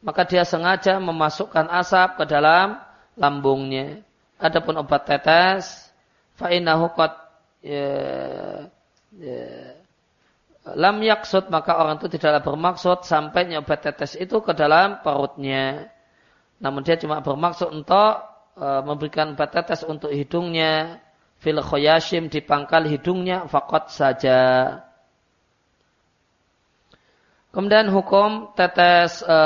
maka dia sengaja memasukkan asap ke dalam lambungnya. Adapun obat tetes fa innahu qad ya, ya, lam yaksud maka orang itu tidaklah bermaksud sampai nyobat tetes itu ke dalam perutnya. Namun dia cuma bermaksud untuk e, memberikan obat tetes untuk hidungnya, fil khoyashim di pangkal hidungnya fakot saja. Kemudian hukum tetes e,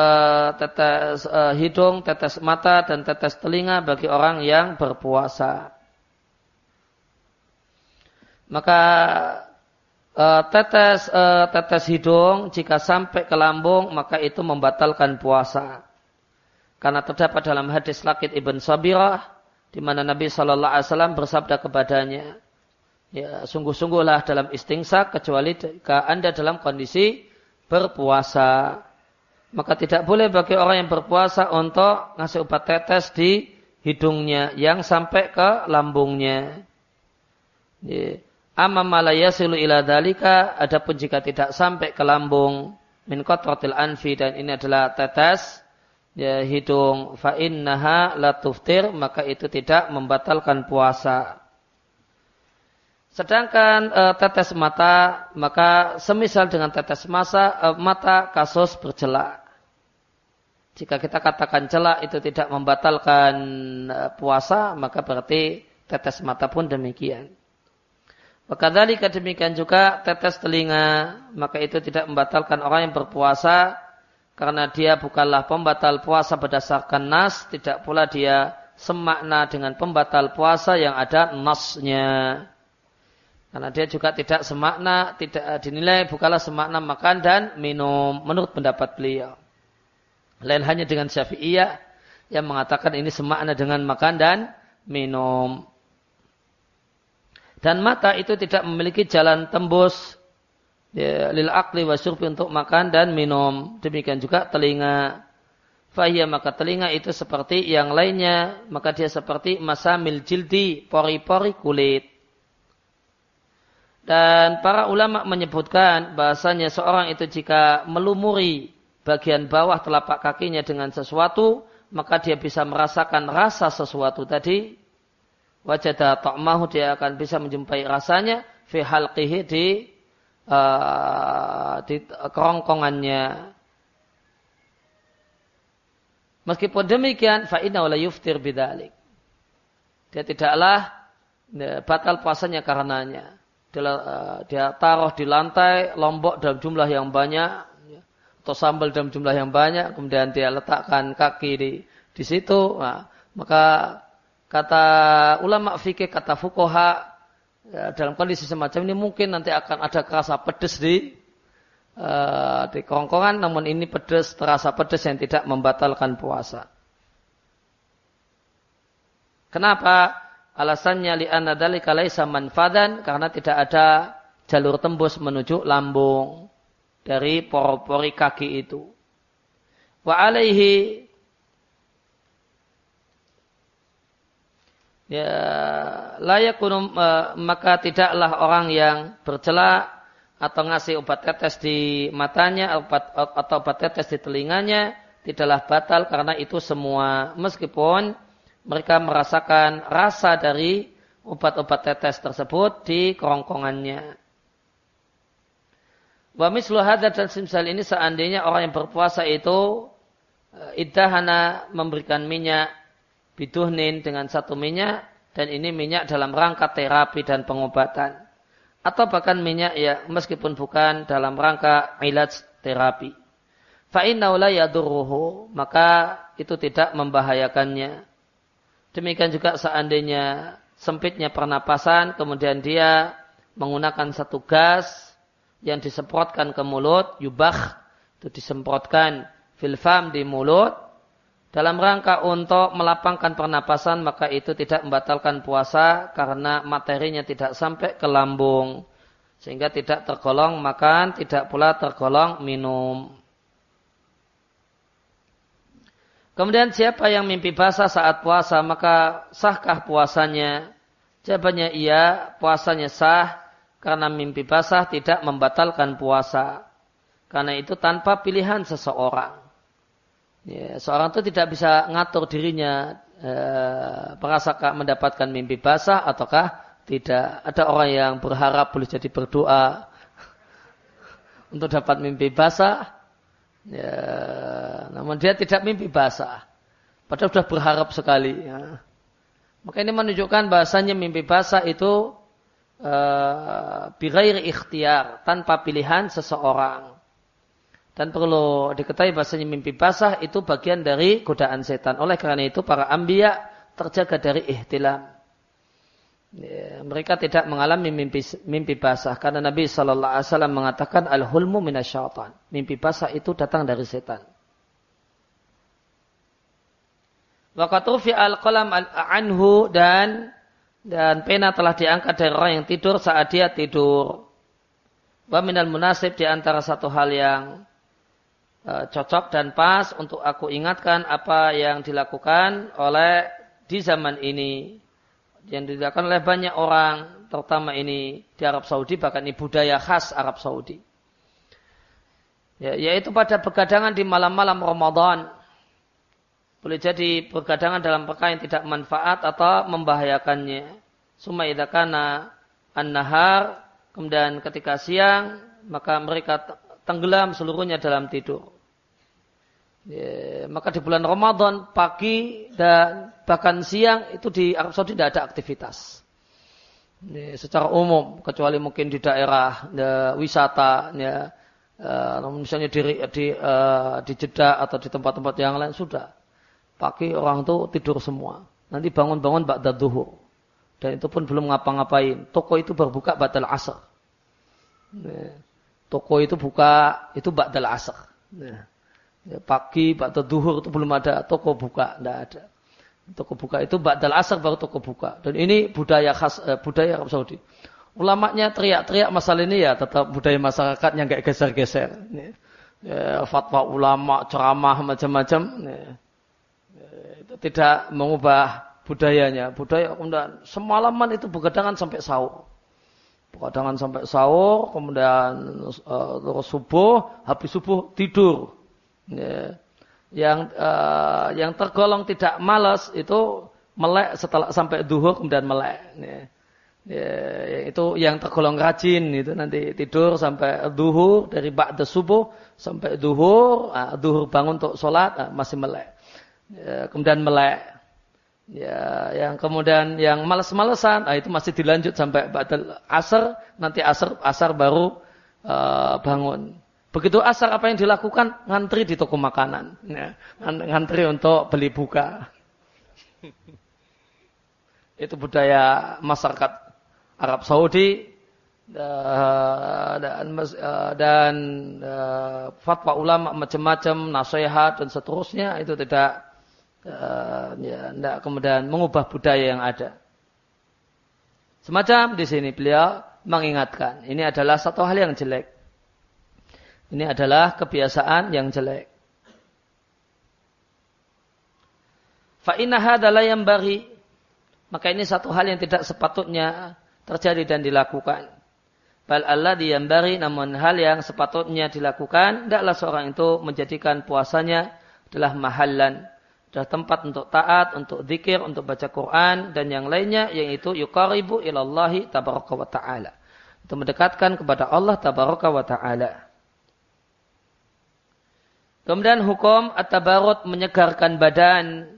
tetes e, hidung, tetes mata dan tetes telinga bagi orang yang berpuasa. Maka uh, tetes uh, tetes hidung jika sampai ke lambung maka itu membatalkan puasa. Karena terdapat dalam hadis Lakit ibn Sabirah di mana Nabi Shallallahu Alaihi Wasallam bersabda kepadanya, ya sungguh-sungguhlah dalam istingsak kecuali jika anda dalam kondisi berpuasa. Maka tidak boleh bagi orang yang berpuasa untuk ngasih obat tetes di hidungnya yang sampai ke lambungnya. Ya. Amma malayasilu ila dalika, adapun jika tidak sampai ke lambung min qatratil anfi dan ini adalah tetes ya, hidung fa innaha la tuftir maka itu tidak membatalkan puasa. Sedangkan e, tetes mata maka semisal dengan tetes masa e, mata kasus berjelak. Jika kita katakan celak itu tidak membatalkan e, puasa maka berarti tetes mata pun demikian. Maka dari demikian juga tetes telinga, maka itu tidak membatalkan orang yang berpuasa karena dia bukanlah pembatal puasa berdasarkan nas, tidak pula dia semakna dengan pembatal puasa yang ada nasnya. Karena dia juga tidak semakna, tidak dinilai bukanlah semakna makan dan minum menurut pendapat beliau. Lain hanya dengan Syafi'iyah yang mengatakan ini semakna dengan makan dan minum. Dan mata itu tidak memiliki jalan tembus ya, lil akli wa untuk makan dan minum. Demikian juga telinga. Fahiyah maka telinga itu seperti yang lainnya. Maka dia seperti masamil jildi, pori-pori kulit. Dan para ulama menyebutkan bahasanya seorang itu jika melumuri bagian bawah telapak kakinya dengan sesuatu, maka dia bisa merasakan rasa sesuatu tadi wajada ta'mahu dia akan bisa menjumpai rasanya fi halqihi di uh, di kerongkongannya. Meskipun demikian fa inna la yuftir bidzalik. Dia tidaklah ya, batal puasanya karenanya. Dia, uh, dia taruh di lantai lombok dalam jumlah yang banyak ya, atau sambal dalam jumlah yang banyak kemudian dia letakkan kaki di di situ nah, maka kata ulama fikih, kata fukoha, ya, dalam kondisi semacam ini mungkin nanti akan ada kerasa pedes di uh, di kerongkongan, namun ini pedes, terasa pedes yang tidak membatalkan puasa. Kenapa? Alasannya li'anna dalika laisa manfadan karena tidak ada jalur tembus menuju lambung dari pori-pori kaki itu. Wa alaihi ya layak kunum, uh, maka tidaklah orang yang bercela atau ngasih obat tetes di matanya obat, atau obat tetes di telinganya tidaklah batal karena itu semua meskipun mereka merasakan rasa dari obat-obat tetes tersebut di kerongkongannya. Wa mislu dan simsal ini seandainya orang yang berpuasa itu eh, idahana memberikan minyak biduhnin dengan satu minyak dan ini minyak dalam rangka terapi dan pengobatan atau bahkan minyak ya meskipun bukan dalam rangka ilaj terapi. Fa la yadurruhu maka itu tidak membahayakannya. Demikian juga seandainya sempitnya pernapasan kemudian dia menggunakan satu gas yang disemprotkan ke mulut yubah itu disemprotkan filfam di mulut dalam rangka untuk melapangkan pernapasan maka itu tidak membatalkan puasa karena materinya tidak sampai ke lambung. Sehingga tidak tergolong makan, tidak pula tergolong minum. Kemudian siapa yang mimpi basah saat puasa, maka sahkah puasanya? Jawabannya iya, puasanya sah karena mimpi basah tidak membatalkan puasa. Karena itu tanpa pilihan seseorang. Ya, seorang itu tidak bisa ngatur dirinya eh, merasakan mendapatkan mimpi basah ataukah tidak. Ada orang yang berharap boleh jadi berdoa untuk dapat mimpi basah. Ya, namun dia tidak mimpi basah. Padahal sudah berharap sekali. Ya. Maka ini menunjukkan bahasanya mimpi basah itu uh, bighair ikhtiar, tanpa pilihan seseorang. Dan perlu diketahui bahasanya mimpi basah itu bagian dari godaan setan. Oleh karena itu para ambia terjaga dari ihtilam. Ya, mereka tidak mengalami mimpi mimpi basah karena Nabi Shallallahu Alaihi Wasallam mengatakan al hulmu minasyaitan. Mimpi basah itu datang dari setan. Wakatu al qalam anhu dan dan pena telah diangkat dari orang yang tidur saat dia tidur. Wa minal munasib di antara satu hal yang cocok dan pas untuk aku ingatkan apa yang dilakukan oleh di zaman ini yang dilakukan oleh banyak orang terutama ini di Arab Saudi bahkan ini budaya khas Arab Saudi. Ya, yaitu pada begadangan di malam-malam Ramadan boleh jadi bergadangan dalam perkara yang tidak manfaat atau membahayakannya. Suma idakana an-nahar, kemudian ketika siang, maka mereka tenggelam seluruhnya dalam tidur. Ya, maka di bulan Ramadan pagi dan bahkan siang itu di Arab Saudi tidak ada aktivitas. Ya, secara umum kecuali mungkin di daerah ya, wisata ya, uh, misalnya di di, uh, di Jeddah atau di tempat-tempat yang lain sudah Pagi orang tuh tidur semua. Nanti bangun-bangun ba'da duhur. Dan itu pun belum ngapa-ngapain. Toko itu berbuka batal asr. Nah, toko itu buka, itu ba'dal asr. Nah, ya, pagi, ba'da duhur itu belum ada toko buka. Tidak ada. Toko buka itu ba'dal asr baru toko buka. Dan ini budaya khas, eh, budaya Arab Saudi. Ulamanya teriak-teriak masalah ini ya tetap budaya masyarakat yang kayak geser-geser. Ya, fatwa ulama, ceramah macam-macam. Ya tidak mengubah budayanya. Budaya semalaman itu begadangan sampai sahur. Begadangan sampai sahur, kemudian uh, terus subuh, habis subuh tidur. Ya. Yang uh, yang tergolong tidak malas itu melek setelah sampai duhur kemudian melek. Ya. Ya, itu yang tergolong rajin itu nanti tidur sampai duhur dari ba'da subuh sampai duhur, uh, duhur bangun untuk sholat uh, masih melek ya, kemudian melek. Ya, yang kemudian yang malas-malesan, nah itu masih dilanjut sampai batal asar, nanti asar asar baru uh, bangun. Begitu asar apa yang dilakukan? Ngantri di toko makanan, ya, ngantri untuk beli buka. itu budaya masyarakat Arab Saudi dan uh, dan uh, fatwa ulama macam-macam, nasihat dan seterusnya itu tidak uh, ya, tidak kemudian mengubah budaya yang ada. Semacam di sini beliau mengingatkan, ini adalah satu hal yang jelek. Ini adalah kebiasaan yang jelek. Fa'inah adalah yang bari. Maka ini satu hal yang tidak sepatutnya terjadi dan dilakukan. Bal Allah bari namun hal yang sepatutnya dilakukan, tidaklah seorang itu menjadikan puasanya adalah mahallan, adalah tempat untuk taat, untuk zikir, untuk baca Quran dan yang lainnya yaitu yuqaribu ilallahi tabaraka wa ta'ala. Itu mendekatkan kepada Allah tabaraka wa ta'ala. Kemudian hukum at-tabarut menyegarkan badan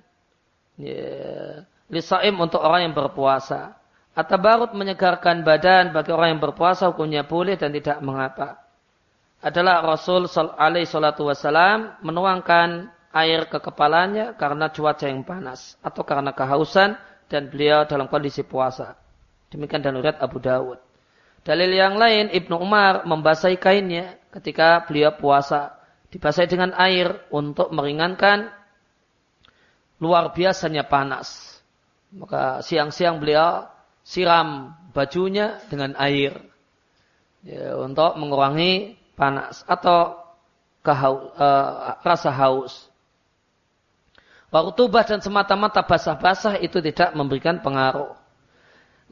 ya, lisaim untuk orang yang berpuasa. At-tabarut menyegarkan badan bagi orang yang berpuasa hukumnya boleh dan tidak mengapa. Adalah Rasul alaihi salatu wasalam menuangkan air ke kepalanya karena cuaca yang panas atau karena kehausan dan beliau dalam kondisi puasa. Demikian dan riwayat Abu Dawud. Dalil yang lain Ibnu Umar membasahi kainnya ketika beliau puasa dibasahi dengan air untuk meringankan luar biasanya panas. Maka siang-siang beliau siram bajunya dengan air. ya, untuk mengurangi panas atau kehaus, uh, rasa haus. Warutubah dan semata-mata basah-basah itu tidak memberikan pengaruh.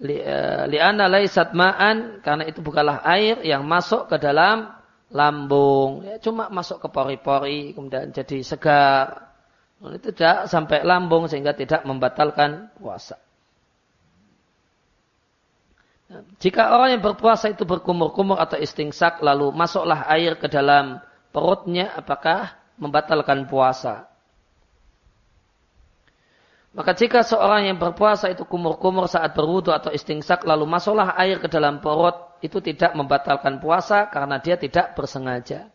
Eh, li'ana laisat ma'an karena itu bukanlah air yang masuk ke dalam lambung. Ya, cuma masuk ke pori-pori kemudian jadi segar. Itu tidak sampai lambung sehingga tidak membatalkan puasa. Jika orang yang berpuasa itu berkumur-kumur atau istingsak lalu masuklah air ke dalam perutnya apakah membatalkan puasa? Maka jika seorang yang berpuasa itu kumur-kumur saat berwudu atau istingsak lalu masuklah air ke dalam perut itu tidak membatalkan puasa karena dia tidak bersengaja.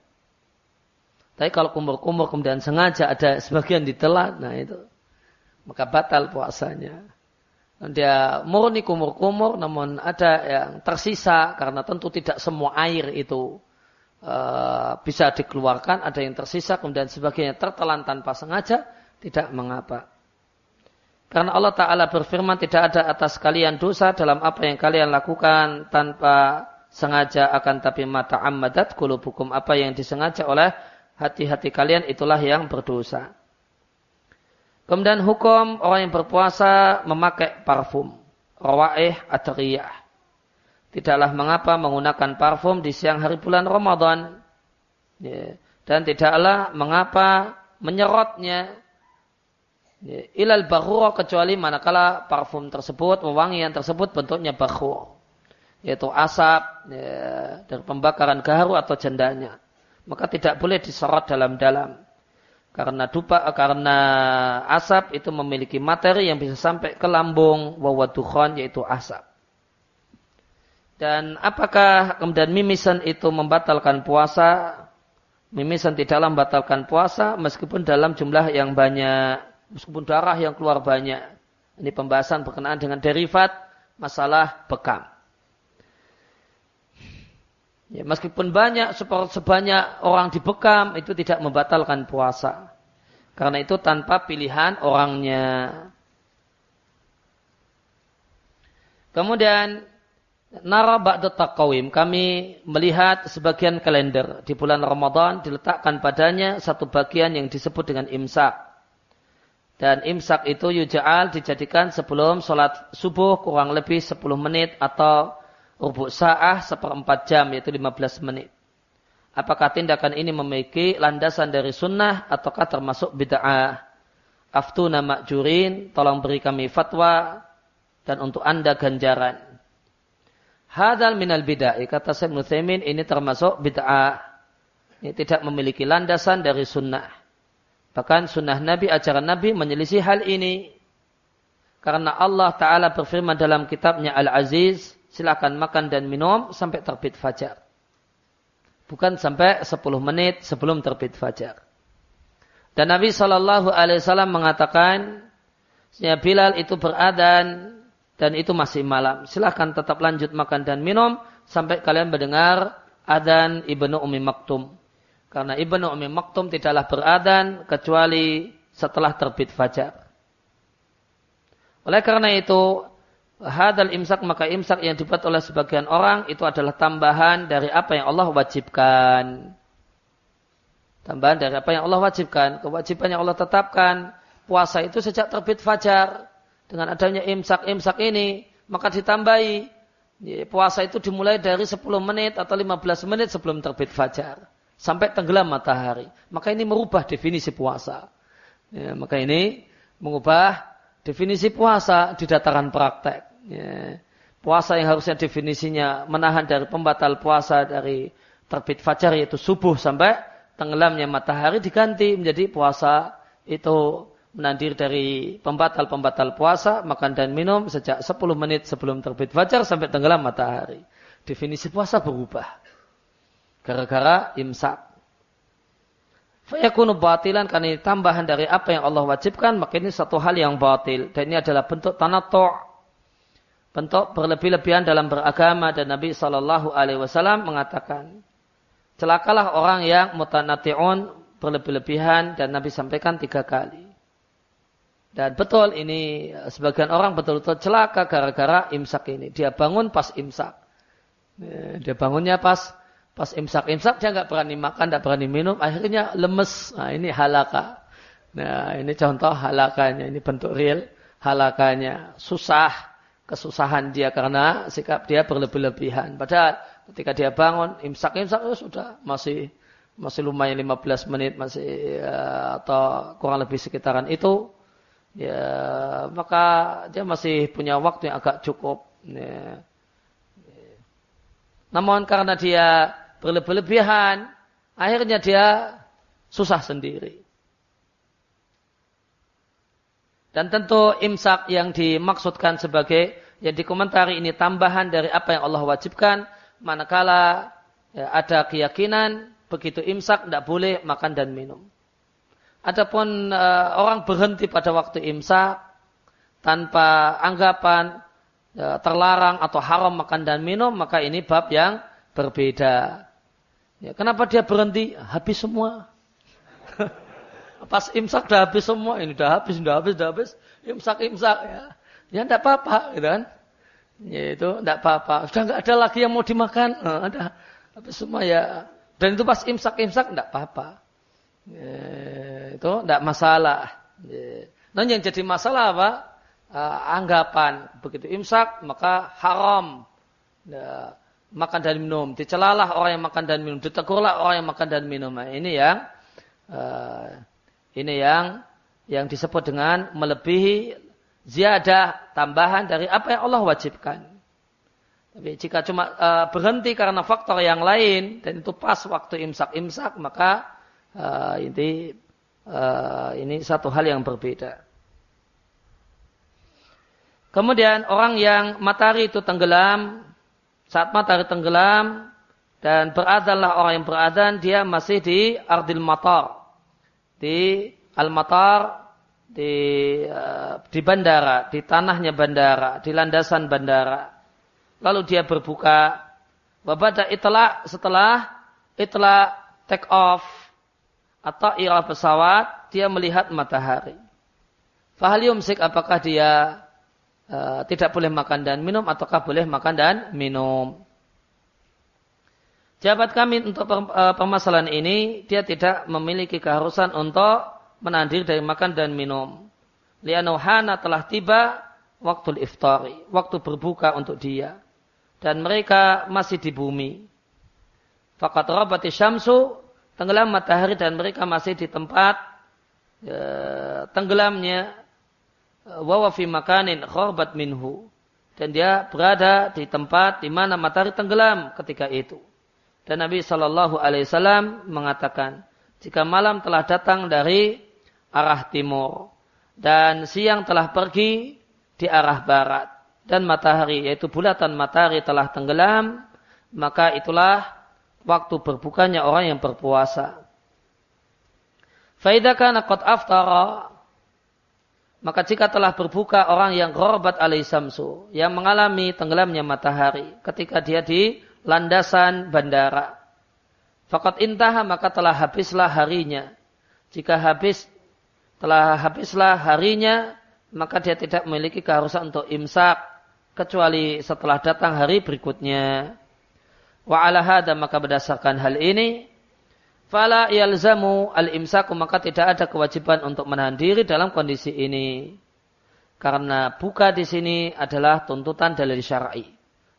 Tapi kalau kumur-kumur kemudian sengaja ada sebagian ditelan, nah itu maka batal puasanya. Dia murni kumur-kumur namun ada yang tersisa karena tentu tidak semua air itu uh, bisa dikeluarkan. Ada yang tersisa kemudian sebagainya tertelan tanpa sengaja tidak mengapa karena Allah Ta'ala berfirman tidak ada atas kalian dosa dalam apa yang kalian lakukan tanpa sengaja akan tapi mata ammadat kulubukum apa yang disengaja oleh hati-hati kalian itulah yang berdosa. Kemudian hukum orang yang berpuasa memakai parfum. Rawaih atriyah. Tidaklah mengapa menggunakan parfum di siang hari bulan Ramadan. Ya. Dan tidaklah mengapa menyerotnya ya. Ilal bahura kecuali manakala parfum tersebut, wewangian tersebut bentuknya bahur. Yaitu asap ya, dari pembakaran gaharu atau jendanya. Maka tidak boleh diserot dalam-dalam. Karena dupa, karena asap itu memiliki materi yang bisa sampai ke lambung wawadukhon yaitu asap. Dan apakah kemudian mimisan itu membatalkan puasa? Mimisan tidaklah membatalkan puasa meskipun dalam jumlah yang banyak, meskipun darah yang keluar banyak. Ini pembahasan berkenaan dengan derivat masalah bekam. Ya, meskipun banyak sebanyak orang dibekam itu tidak membatalkan puasa. Karena itu tanpa pilihan orangnya. Kemudian nara ba'da taqawim kami melihat sebagian kalender di bulan Ramadan diletakkan padanya satu bagian yang disebut dengan imsak. Dan imsak itu yuja'al dijadikan sebelum sholat subuh kurang lebih 10 menit atau rubuk sa'ah seperempat jam yaitu 15 menit. Apakah tindakan ini memiliki landasan dari sunnah ataukah termasuk bid'ah? Aftuna ma'jurin, tolong beri kami fatwa dan untuk anda ganjaran. Hadal minal bid'ah, kata Syekh Nuthaimin ini termasuk bid'ah. Ini tidak memiliki landasan dari sunnah. Bahkan sunnah Nabi, ajaran Nabi menyelisih hal ini. Karena Allah Ta'ala berfirman dalam kitabnya Al-Aziz, silakan makan dan minum sampai terbit fajar. Bukan sampai 10 menit sebelum terbit fajar. Dan Nabi Shallallahu Alaihi Wasallam mengatakan, ya Bilal itu beradan dan itu masih malam. Silahkan tetap lanjut makan dan minum sampai kalian mendengar adan ibnu Umi Maktum. Karena ibnu Umi Maktum tidaklah beradan kecuali setelah terbit fajar. Oleh karena itu, hadal imsak maka imsak yang dibuat oleh sebagian orang itu adalah tambahan dari apa yang Allah wajibkan. Tambahan dari apa yang Allah wajibkan. Kewajiban yang Allah tetapkan. Puasa itu sejak terbit fajar. Dengan adanya imsak-imsak ini. Maka ditambahi. Puasa itu dimulai dari 10 menit atau 15 menit sebelum terbit fajar. Sampai tenggelam matahari. Maka ini merubah definisi puasa. Ya, maka ini mengubah definisi puasa di dataran praktek. Ya. Puasa yang harusnya definisinya menahan dari pembatal puasa dari terbit fajar yaitu subuh sampai tenggelamnya matahari diganti menjadi puasa itu menandir dari pembatal-pembatal puasa, makan dan minum sejak 10 menit sebelum terbit fajar sampai tenggelam matahari. Definisi puasa berubah. Gara-gara imsak. Fayakunu batilan karena ini tambahan dari apa yang Allah wajibkan, maka ini satu hal yang batil. Dan ini adalah bentuk tanato' bentuk berlebih-lebihan dalam beragama dan Nabi Shallallahu Alaihi Wasallam mengatakan, celakalah orang yang mutanatiun berlebih-lebihan dan Nabi sampaikan tiga kali. Dan betul ini sebagian orang betul-betul celaka gara-gara imsak ini. Dia bangun pas imsak. Ya, dia bangunnya pas pas imsak-imsak dia nggak berani makan, nggak berani minum, akhirnya lemes. Nah, ini halaka. Nah, ini contoh halakanya, ini bentuk real halakanya. Susah, kesusahan dia karena sikap dia berlebih-lebihan. Padahal ketika dia bangun, imsak-imsak oh, sudah masih masih lumayan 15 menit masih ya, atau kurang lebih sekitaran itu ya maka dia masih punya waktu yang agak cukup ya. namun karena dia berlebihan akhirnya dia susah sendiri dan tentu imsak yang dimaksudkan sebagai yang dikomentari ini tambahan dari apa yang Allah wajibkan manakala ya, ada keyakinan begitu imsak tidak boleh makan dan minum. Adapun uh, orang berhenti pada waktu imsak tanpa anggapan uh, terlarang atau haram makan dan minum, maka ini bab yang berbeda. Ya, kenapa dia berhenti? Habis semua. Pas imsak sudah habis semua, ini sudah habis, sudah habis, sudah habis. Imsak, imsak ya. Ya tidak apa-apa, gitu kan. Ya itu tidak apa-apa. Sudah nggak ada lagi yang mau dimakan. Nah, ada habis semua ya dan itu pas imsak-imsak tidak apa-apa. Ya, itu tidak masalah. Ya. Nah yang jadi masalah apa? Uh, anggapan begitu imsak maka haram ya, makan dan minum. Dicelalah orang yang makan dan minum. Ditegurlah orang yang makan dan minum. Nah, ini yang uh, ini yang yang disebut dengan melebihi ziyadah tambahan dari apa yang Allah wajibkan. Tapi jika cuma uh, berhenti karena faktor yang lain dan itu pas waktu imsak-imsak maka uh, ini uh, ini satu hal yang berbeda. Kemudian orang yang matahari itu tenggelam saat matahari tenggelam dan beradhanlah orang yang beradhan dia masih di ardil matar di al matar di uh, di bandara di tanahnya bandara di landasan bandara lalu dia berbuka. Wabada itulah setelah itulah take off atau irah pesawat, dia melihat matahari. Fahal yumsik apakah dia uh, tidak boleh makan dan minum ataukah boleh makan dan minum. Jabat kami untuk uh, permasalahan ini, dia tidak memiliki keharusan untuk menahan diri dari makan dan minum. Lianuhana telah tiba waktu iftari, waktu berbuka untuk dia dan mereka masih di bumi. Fakat rabati syamsu tenggelam matahari dan mereka masih di tempat ya, tenggelamnya wawa makanin khorbat minhu dan dia berada di tempat di mana matahari tenggelam ketika itu. Dan Nabi Shallallahu Alaihi Wasallam mengatakan, jika malam telah datang dari arah timur dan siang telah pergi di arah barat, dan matahari yaitu bulatan matahari telah tenggelam maka itulah waktu berbukanya orang yang berpuasa. Faidaka nakot aftara maka jika telah berbuka orang yang ghorbat alaihi samsu yang mengalami tenggelamnya matahari ketika dia di landasan bandara. Fakat intaha maka telah habislah harinya. Jika habis telah habislah harinya maka dia tidak memiliki keharusan untuk imsak kecuali setelah datang hari berikutnya. Wa ala hada maka berdasarkan hal ini fala yalzamu al-imsaku maka tidak ada kewajiban untuk menahan diri dalam kondisi ini. Karena buka di sini adalah tuntutan dalil syar'i.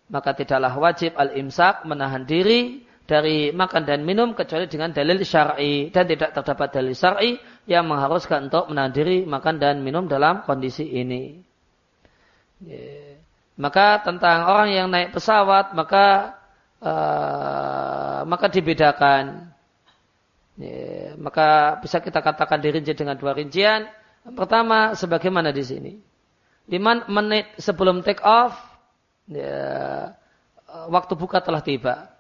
Maka tidaklah wajib al-imsak menahan diri dari makan dan minum kecuali dengan dalil syar'i dan tidak terdapat dalil syar'i yang mengharuskan untuk menahan diri makan dan minum dalam kondisi ini. Maka tentang orang yang naik pesawat maka uh, maka dibedakan. Ya, maka bisa kita katakan dirinci dengan dua rincian. Pertama sebagaimana di sini. Lima menit sebelum take off ya, waktu buka telah tiba.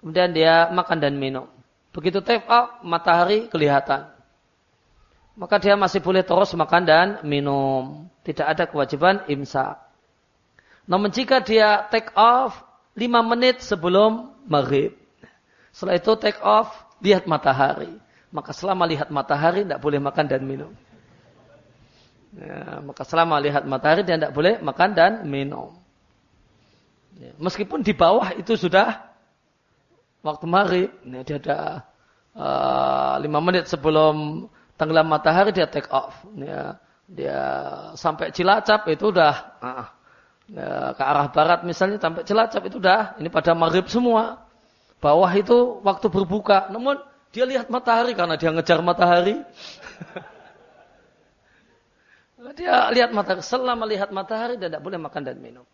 Kemudian dia makan dan minum. Begitu take off matahari kelihatan. Maka dia masih boleh terus makan dan minum. Tidak ada kewajiban imsak. Namun jika dia take off 5 menit sebelum maghrib. Setelah itu take off, lihat matahari. Maka selama lihat matahari tidak boleh makan dan minum. Ya, maka selama lihat matahari dia tidak boleh makan dan minum. Ya, meskipun di bawah itu sudah waktu maghrib, ini dia ada uh, lima menit sebelum tenggelam matahari dia take off. Ya, dia sampai Cilacap itu udah uh, ya, ke arah barat misalnya sampai Cilacap itu udah ini pada maghrib semua. Bawah itu waktu berbuka, namun dia lihat matahari karena dia ngejar matahari. dia lihat matahari, selama lihat matahari dia tidak boleh makan dan minum.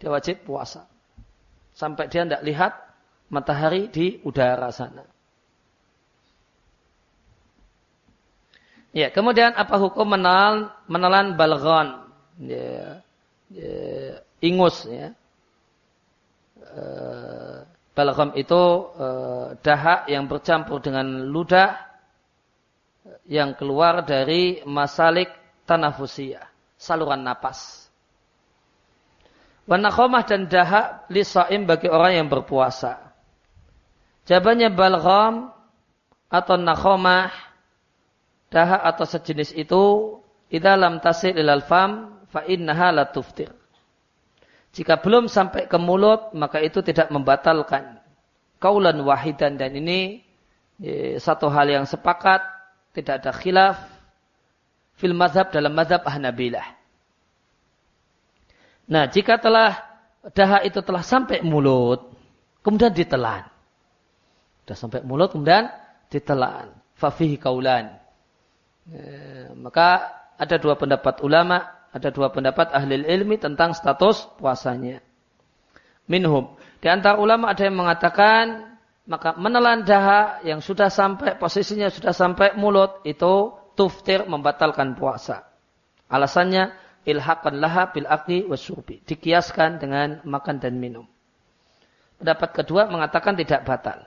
Dia wajib puasa. Sampai dia tidak lihat matahari di udara sana. Ya, kemudian apa hukum menelan menelan balgon? Ya, ya, ingus ya. E, balgam itu e, dahak yang bercampur dengan ludah yang keluar dari masalik tanafusiyah, saluran napas. Wanakhomah dan dahak lisaim bagi orang yang berpuasa. Jawabannya balgham atau nakhomah dahak atau sejenis itu idalam tasil ilal fam fa innaha tuftir. Jika belum sampai ke mulut maka itu tidak membatalkan kaulan wahidan dan ini ya, satu hal yang sepakat tidak ada khilaf fil mazhab dalam mazhab Ahnabilah. Nah, jika telah dahak itu telah sampai mulut, kemudian ditelan. Sudah sampai mulut kemudian ditelan. Fafihi kaulan. Ya, maka ada dua pendapat ulama, ada dua pendapat ahli ilmi tentang status puasanya. Minhum. Di antara ulama ada yang mengatakan maka menelan dahak yang sudah sampai posisinya sudah sampai mulut itu tuftir membatalkan puasa. Alasannya ilhaqan laha bil akli wasyurbi. Dikiaskan dengan makan dan minum. Pendapat kedua mengatakan tidak batal.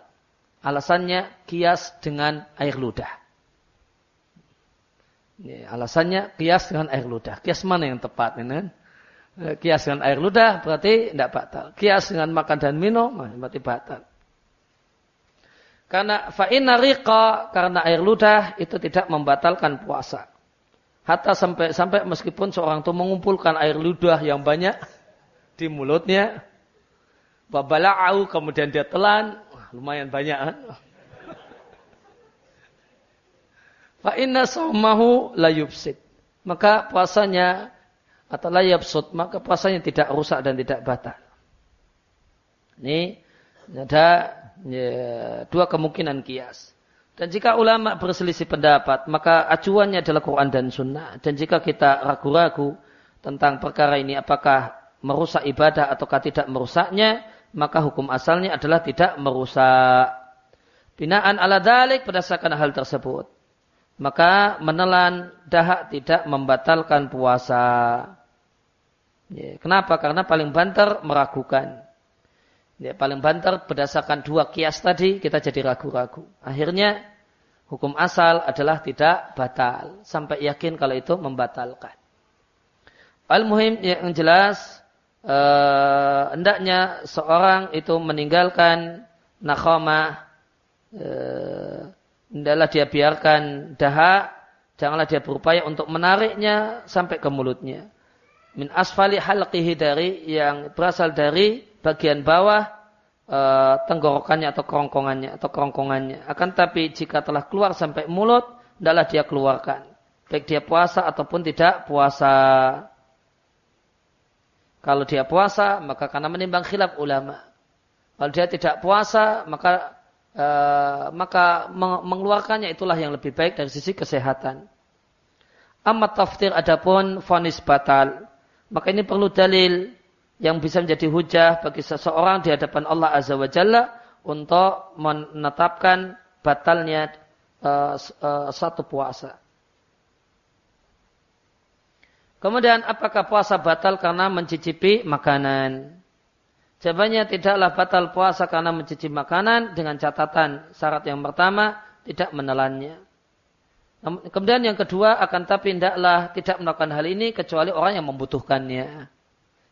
Alasannya kias dengan air ludah. Ini alasannya kias dengan air ludah. Kias mana yang tepat? Ini? Eh, kias dengan air ludah berarti tidak batal. Kias dengan makan dan minum berarti batal. Karena fa'inna riqa, karena air ludah itu tidak membatalkan puasa. Hatta sampai sampai meskipun seorang itu mengumpulkan air ludah yang banyak di mulutnya, babala'au kemudian dia telan, lumayan banyak kan? Fa inna saumahu la yufsid. Maka puasanya atau la yafsud, maka puasanya tidak rusak dan tidak batal. Ini ada ya, dua kemungkinan kias. Dan jika ulama berselisih pendapat, maka acuannya adalah Quran dan Sunnah. Dan jika kita ragu-ragu tentang perkara ini apakah merusak ibadah ataukah tidak merusaknya, maka hukum asalnya adalah tidak merusak. Binaan ala dalik berdasarkan hal tersebut. Maka menelan dahak tidak membatalkan puasa. Ya, kenapa? Karena paling banter meragukan. Ya, paling banter berdasarkan dua kias tadi kita jadi ragu-ragu. Akhirnya hukum asal adalah tidak batal. Sampai yakin kalau itu membatalkan. Al-muhim yang jelas eh, hendaknya seorang itu meninggalkan nakhamah eh, hendaklah dia biarkan dahak janganlah dia berupaya untuk menariknya sampai ke mulutnya. Min asfali halqihi dari yang berasal dari bagian bawah eh, tenggorokannya atau kerongkongannya atau kerongkongannya. Akan tapi jika telah keluar sampai mulut hendaklah dia keluarkan. Baik dia puasa ataupun tidak puasa. Kalau dia puasa, maka karena menimbang khilaf ulama. Kalau dia tidak puasa, maka uh, maka mengeluarkannya itulah yang lebih baik dari sisi kesehatan. Amat tafsir adapun fonis batal. Maka ini perlu dalil yang bisa menjadi hujah bagi seseorang di hadapan Allah Azza wa Jalla untuk menetapkan batalnya uh, uh, satu puasa. Kemudian apakah puasa batal karena mencicipi makanan? Jawabannya tidaklah batal puasa karena mencicipi makanan dengan catatan syarat yang pertama tidak menelannya. Kemudian yang kedua akan tapi tidaklah tidak melakukan hal ini kecuali orang yang membutuhkannya.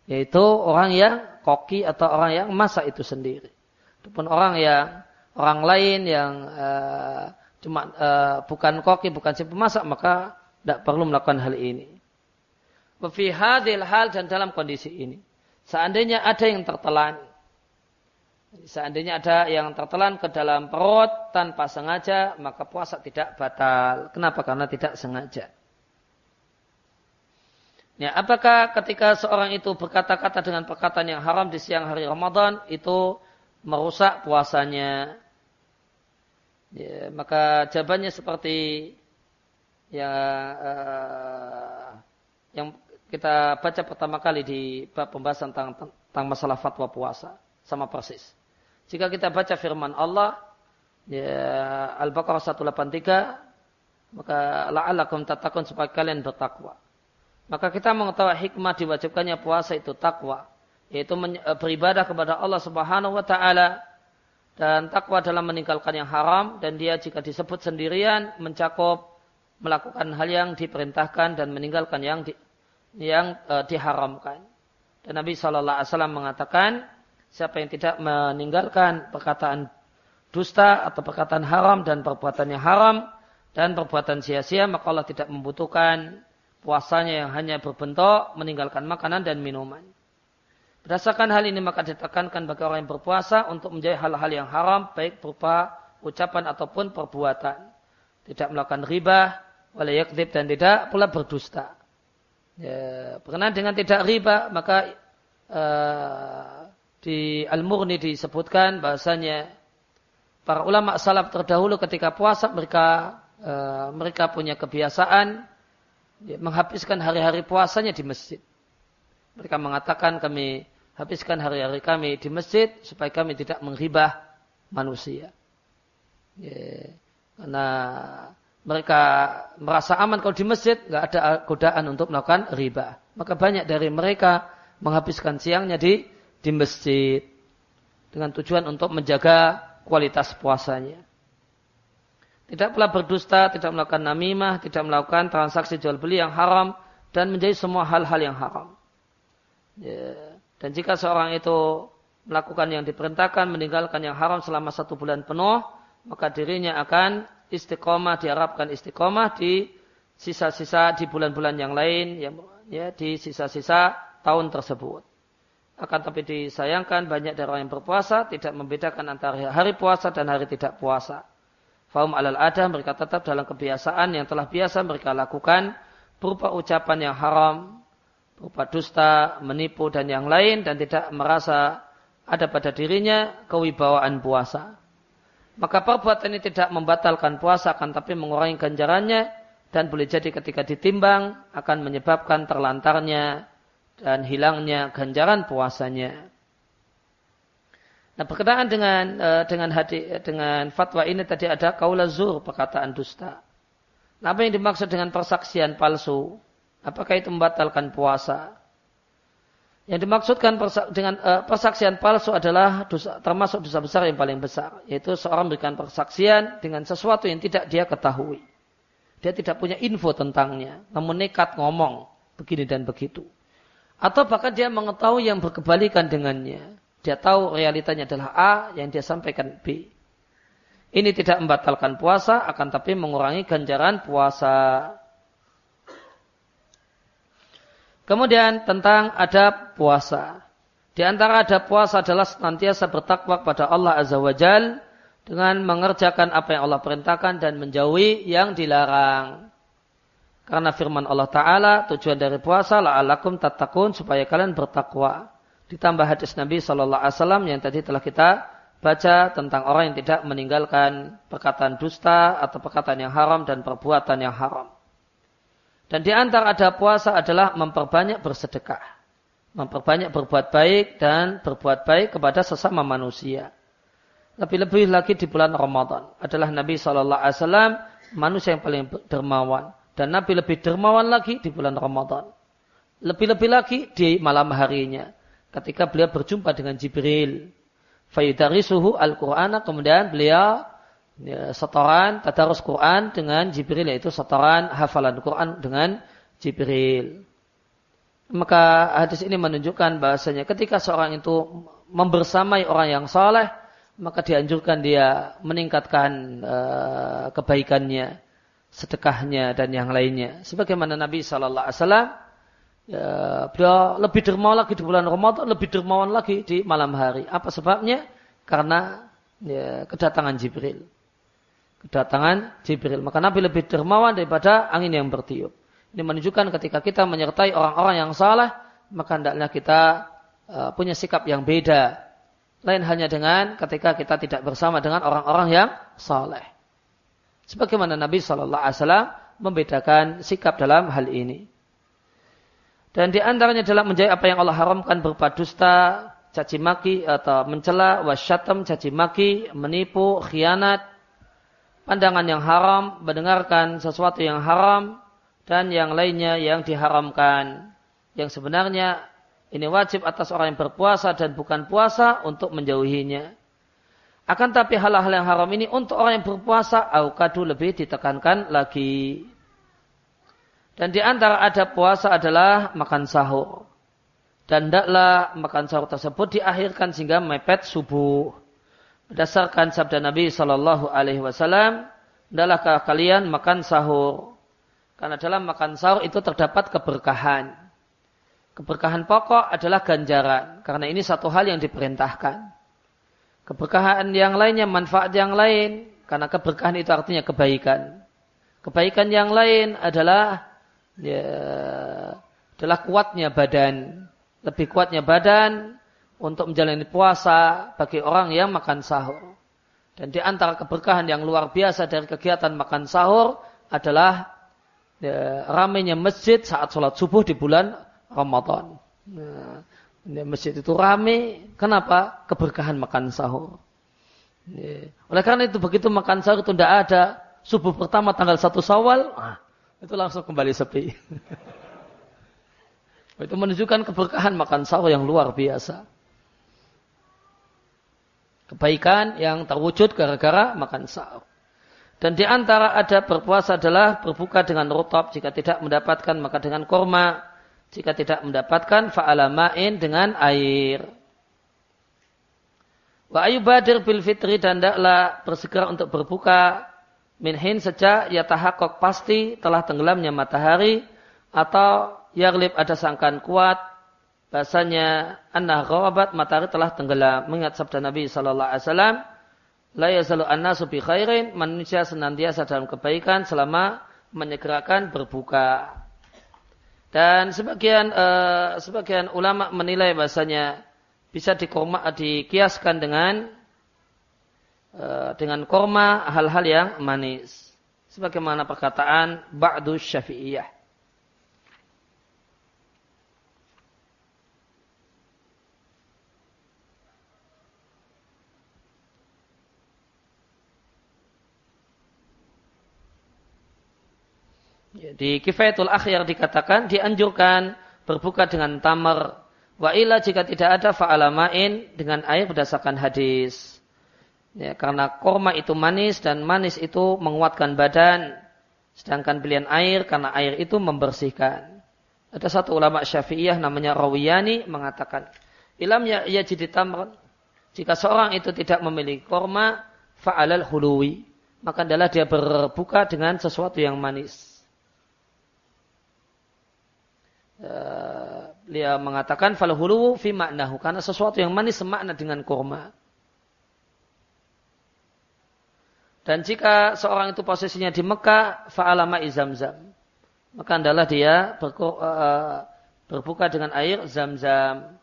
Yaitu orang yang koki atau orang yang masak itu sendiri. Ataupun orang yang orang lain yang uh, cuma uh, bukan koki, bukan si pemasak maka tidak perlu melakukan hal ini. Fi hadil hal dan dalam kondisi ini. Seandainya ada yang tertelan, seandainya ada yang tertelan ke dalam perut tanpa sengaja, maka puasa tidak batal. Kenapa? Karena tidak sengaja. Ya, apakah ketika seorang itu berkata-kata dengan perkataan yang haram di siang hari Ramadan itu merusak puasanya? Ya, maka jawabannya seperti ya, uh, yang kita baca pertama kali di pembahasan tentang, tentang masalah fatwa puasa sama persis. Jika kita baca firman Allah ya, Al-Baqarah 183 maka la'allakum tatakun supaya kalian bertakwa. Maka kita mengetahui hikmah diwajibkannya puasa itu takwa, yaitu beribadah kepada Allah Subhanahu wa taala dan takwa dalam meninggalkan yang haram dan dia jika disebut sendirian mencakup melakukan hal yang diperintahkan dan meninggalkan yang di, yang e, diharamkan. Dan Nabi Shallallahu Alaihi Wasallam mengatakan, siapa yang tidak meninggalkan perkataan dusta atau perkataan haram dan perbuatan yang haram dan perbuatan sia-sia, maka Allah tidak membutuhkan puasanya yang hanya berbentuk meninggalkan makanan dan minuman. Berdasarkan hal ini maka ditekankan bagi orang yang berpuasa untuk menjauhi hal-hal yang haram baik berupa ucapan ataupun perbuatan. Tidak melakukan riba, wala dan tidak pula berdusta. Ya, berkenaan dengan tidak riba, maka uh, di Al-Murni disebutkan bahasanya para ulama salaf terdahulu ketika puasa mereka uh, mereka punya kebiasaan ya, menghabiskan hari-hari puasanya di masjid. Mereka mengatakan kami habiskan hari-hari kami di masjid supaya kami tidak menghibah manusia. Ya, karena mereka merasa aman kalau di masjid nggak ada godaan untuk melakukan riba. Maka banyak dari mereka menghabiskan siangnya di di masjid dengan tujuan untuk menjaga kualitas puasanya. Tidak pula berdusta, tidak melakukan namimah, tidak melakukan transaksi jual beli yang haram dan menjadi semua hal-hal yang haram. Ya. Dan jika seorang itu melakukan yang diperintahkan, meninggalkan yang haram selama satu bulan penuh, maka dirinya akan istiqomah diharapkan istiqomah di sisa-sisa di bulan-bulan yang lain ya, ya di sisa-sisa tahun tersebut. Akan tapi disayangkan banyak dari orang yang berpuasa tidak membedakan antara hari puasa dan hari tidak puasa. Faum alal ada mereka tetap dalam kebiasaan yang telah biasa mereka lakukan berupa ucapan yang haram, berupa dusta, menipu dan yang lain dan tidak merasa ada pada dirinya kewibawaan puasa. Maka perbuatan ini tidak membatalkan puasa akan tapi mengurangi ganjarannya dan boleh jadi ketika ditimbang akan menyebabkan terlantarnya dan hilangnya ganjaran puasanya. Nah berkenaan dengan eh, dengan hadi, dengan fatwa ini tadi ada kaula zur perkataan dusta. Nah, apa yang dimaksud dengan persaksian palsu? Apakah itu membatalkan puasa? Yang dimaksudkan dengan uh, persaksian palsu adalah dosa, termasuk dosa besar yang paling besar, yaitu seorang memberikan persaksian dengan sesuatu yang tidak dia ketahui. Dia tidak punya info tentangnya, namun nekat ngomong begini dan begitu. Atau bahkan dia mengetahui yang berkebalikan dengannya. Dia tahu realitanya adalah A, yang dia sampaikan B. Ini tidak membatalkan puasa, akan tapi mengurangi ganjaran puasa. Kemudian tentang adab puasa. Di antara adab puasa adalah senantiasa bertakwa kepada Allah Azza wa Jal dengan mengerjakan apa yang Allah perintahkan dan menjauhi yang dilarang. Karena firman Allah Ta'ala tujuan dari puasa la'alakum tatakun supaya kalian bertakwa. Ditambah hadis Nabi Wasallam yang tadi telah kita baca tentang orang yang tidak meninggalkan perkataan dusta atau perkataan yang haram dan perbuatan yang haram. Dan di antara ada puasa adalah memperbanyak bersedekah. Memperbanyak berbuat baik dan berbuat baik kepada sesama manusia. Lebih-lebih lagi di bulan Ramadan. Adalah Nabi SAW manusia yang paling dermawan. Dan Nabi lebih dermawan lagi di bulan Ramadan. Lebih-lebih lagi di malam harinya. Ketika beliau berjumpa dengan Jibril. Fayudarisuhu Al-Qur'an. Kemudian beliau ya, setoran tadarus Quran dengan Jibril yaitu setoran hafalan Quran dengan Jibril. Maka hadis ini menunjukkan bahasanya ketika seorang itu membersamai orang yang soleh, maka dianjurkan dia meningkatkan uh, kebaikannya, sedekahnya dan yang lainnya. Sebagaimana Nabi Shallallahu Alaihi Wasallam ya, beliau lebih dermawan lagi di bulan Ramadan, lebih dermawan lagi di malam hari. Apa sebabnya? Karena ya, kedatangan Jibril. Kedatangan Jibril. Maka Nabi lebih dermawan daripada angin yang bertiup. Ini menunjukkan ketika kita menyertai orang-orang yang salah, maka hendaknya kita uh, punya sikap yang beda. Lain hanya dengan ketika kita tidak bersama dengan orang-orang yang saleh. Sebagaimana Nabi Shallallahu Alaihi Wasallam membedakan sikap dalam hal ini. Dan di antaranya adalah menjadi apa yang Allah haramkan berupa dusta, caci maki atau mencela, wasyatam, caci maki, menipu, khianat, pandangan yang haram, mendengarkan sesuatu yang haram, dan yang lainnya yang diharamkan. Yang sebenarnya ini wajib atas orang yang berpuasa dan bukan puasa untuk menjauhinya. Akan tapi hal-hal yang haram ini untuk orang yang berpuasa aukadu lebih ditekankan lagi. Dan di antara ada puasa adalah makan sahur. Dan tidaklah makan sahur tersebut diakhirkan sehingga mepet subuh. Berdasarkan sabda Nabi Shallallahu Alaihi Wasallam, tidaklah kalian makan sahur karena dalam makan sahur itu terdapat keberkahan. Keberkahan pokok adalah ganjaran. Karena ini satu hal yang diperintahkan. Keberkahan yang lainnya, manfaat yang lain. Karena keberkahan itu artinya kebaikan. Kebaikan yang lain adalah ya, adalah kuatnya badan. Lebih kuatnya badan untuk menjalani puasa bagi orang yang makan sahur. Dan di antara keberkahan yang luar biasa dari kegiatan makan sahur adalah ya, ramainya masjid saat sholat subuh di bulan Ramadan. Nah, masjid itu ramai, kenapa? Keberkahan makan sahur. Ya. Oleh karena itu begitu makan sahur itu tidak ada subuh pertama tanggal satu Sawal, ah, itu langsung kembali sepi. itu menunjukkan keberkahan makan sahur yang luar biasa. Kebaikan yang terwujud gara-gara makan sahur. Dan di antara ada berpuasa adalah berbuka dengan rutop jika tidak mendapatkan maka dengan korma. Jika tidak mendapatkan fa'alamain dengan air. Wa ayubadir bil fitri dan daklah bersegera untuk berbuka minhin sejak ya tahakok pasti telah tenggelamnya matahari atau yaglib ada sangkaan kuat bahasanya anna ghawabat matahari telah tenggelam mengingat sabda Nabi sallallahu alaihi wasallam La yazalu annasu bi khairin, manusia senantiasa dalam kebaikan selama menyegerakan berbuka. Dan sebagian uh, sebagian ulama menilai bahasanya bisa dikoma, dikiaskan dengan uh, dengan korma hal-hal yang manis. Sebagaimana perkataan ba'du syafi'iyah. Di kifayatul akhir dikatakan dianjurkan berbuka dengan tamar. Wa ila jika tidak ada fa'alamain dengan air berdasarkan hadis. Ya, karena korma itu manis dan manis itu menguatkan badan. Sedangkan pilihan air karena air itu membersihkan. Ada satu ulama syafi'iyah namanya Rawiyani mengatakan. Ilam ya, ya jadi tamar. Jika seorang itu tidak memiliki korma, fa'alal huluwi. Maka adalah dia berbuka dengan sesuatu yang manis. Dia mengatakan falhulu fi maknahu karena sesuatu yang manis semakna dengan kurma. Dan jika seorang itu posisinya di Mekah, fa'alama izamzam. Maka adalah dia uh, berbuka dengan air zam-zam.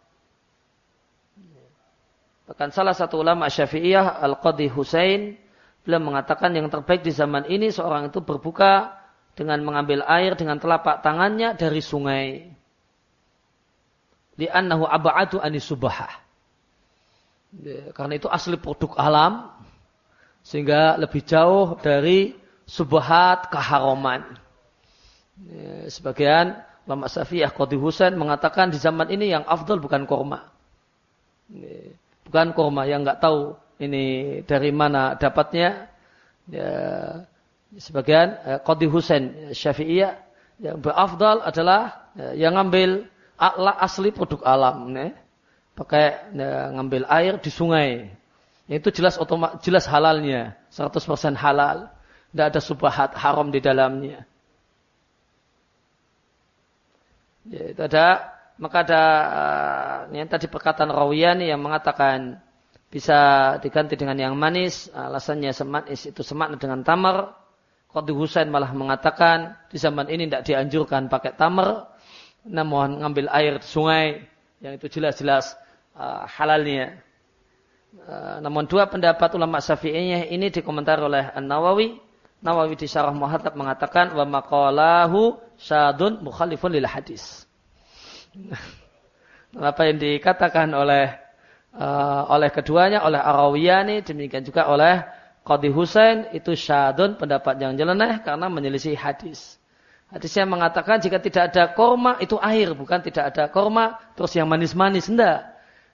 Bahkan salah satu ulama syafi'iyah, Al-Qadhi Husain, beliau mengatakan yang terbaik di zaman ini seorang itu berbuka dengan mengambil air dengan telapak tangannya dari sungai li'annahu aba'atu anis subahah. Ya, karena itu asli produk alam sehingga lebih jauh dari subahat keharoman. Ya, sebagian Lama Safiyah Qadi Husain mengatakan di zaman ini yang afdal bukan korma. Ya, bukan korma yang nggak tahu ini dari mana dapatnya. Ya, sebagian eh, Qadi Husain Syafi'iyah yang berafdal adalah ya, yang ngambil asli produk alam nih. Pakai ya, ngambil air di sungai. Itu jelas otomat jelas halalnya, 100% halal. Tidak ada subhat haram di dalamnya. Ya, itu ada maka ada uh, yang tadi perkataan Rawiyani yang mengatakan bisa diganti dengan yang manis, alasannya semanis itu semakna dengan tamar. Qadhi Husain malah mengatakan di zaman ini tidak dianjurkan pakai tamar, namun ngambil air sungai yang itu jelas-jelas uh, halalnya. Uh, namun dua pendapat ulama syafi'iyah ini dikomentar oleh An-Nawawi. Nawawi di syarah muhatab mengatakan wa maqalahu syadun mukhalifun lil hadis. Apa yang dikatakan oleh uh, oleh keduanya, oleh Arawiyani, demikian juga oleh Qadi Husain, itu syadun pendapat yang jeleneh karena menyelisih hadis. Hadisnya mengatakan jika tidak ada korma itu air, bukan tidak ada korma terus yang manis-manis, enggak.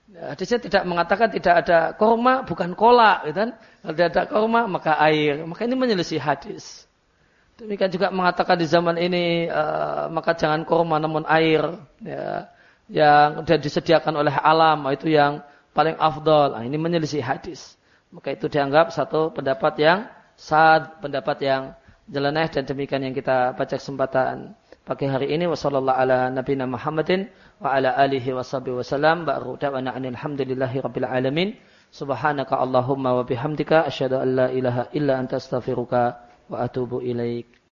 Hadisnya tidak mengatakan tidak ada korma, bukan kolak, gitu kan? Kalau tidak ada korma maka air, maka ini menyelisih hadis. Demikian juga mengatakan di zaman ini uh, maka jangan korma namun air, ya, yang sudah disediakan oleh alam itu yang paling afdol. Nah, ini menyelisih hadis. Maka itu dianggap satu pendapat yang sad, pendapat yang jeleneh dan demikian yang kita baca kesempatan pagi hari ini. Wasallallahu ala nabiyina Muhammadin wa ala alihi washabihi wasallam ba'ru da'wana alhamdulillahi rabbil alamin. Subhanaka allahumma wa bihamdika asyhadu an la ilaha illa anta astaghfiruka wa atubu ilaik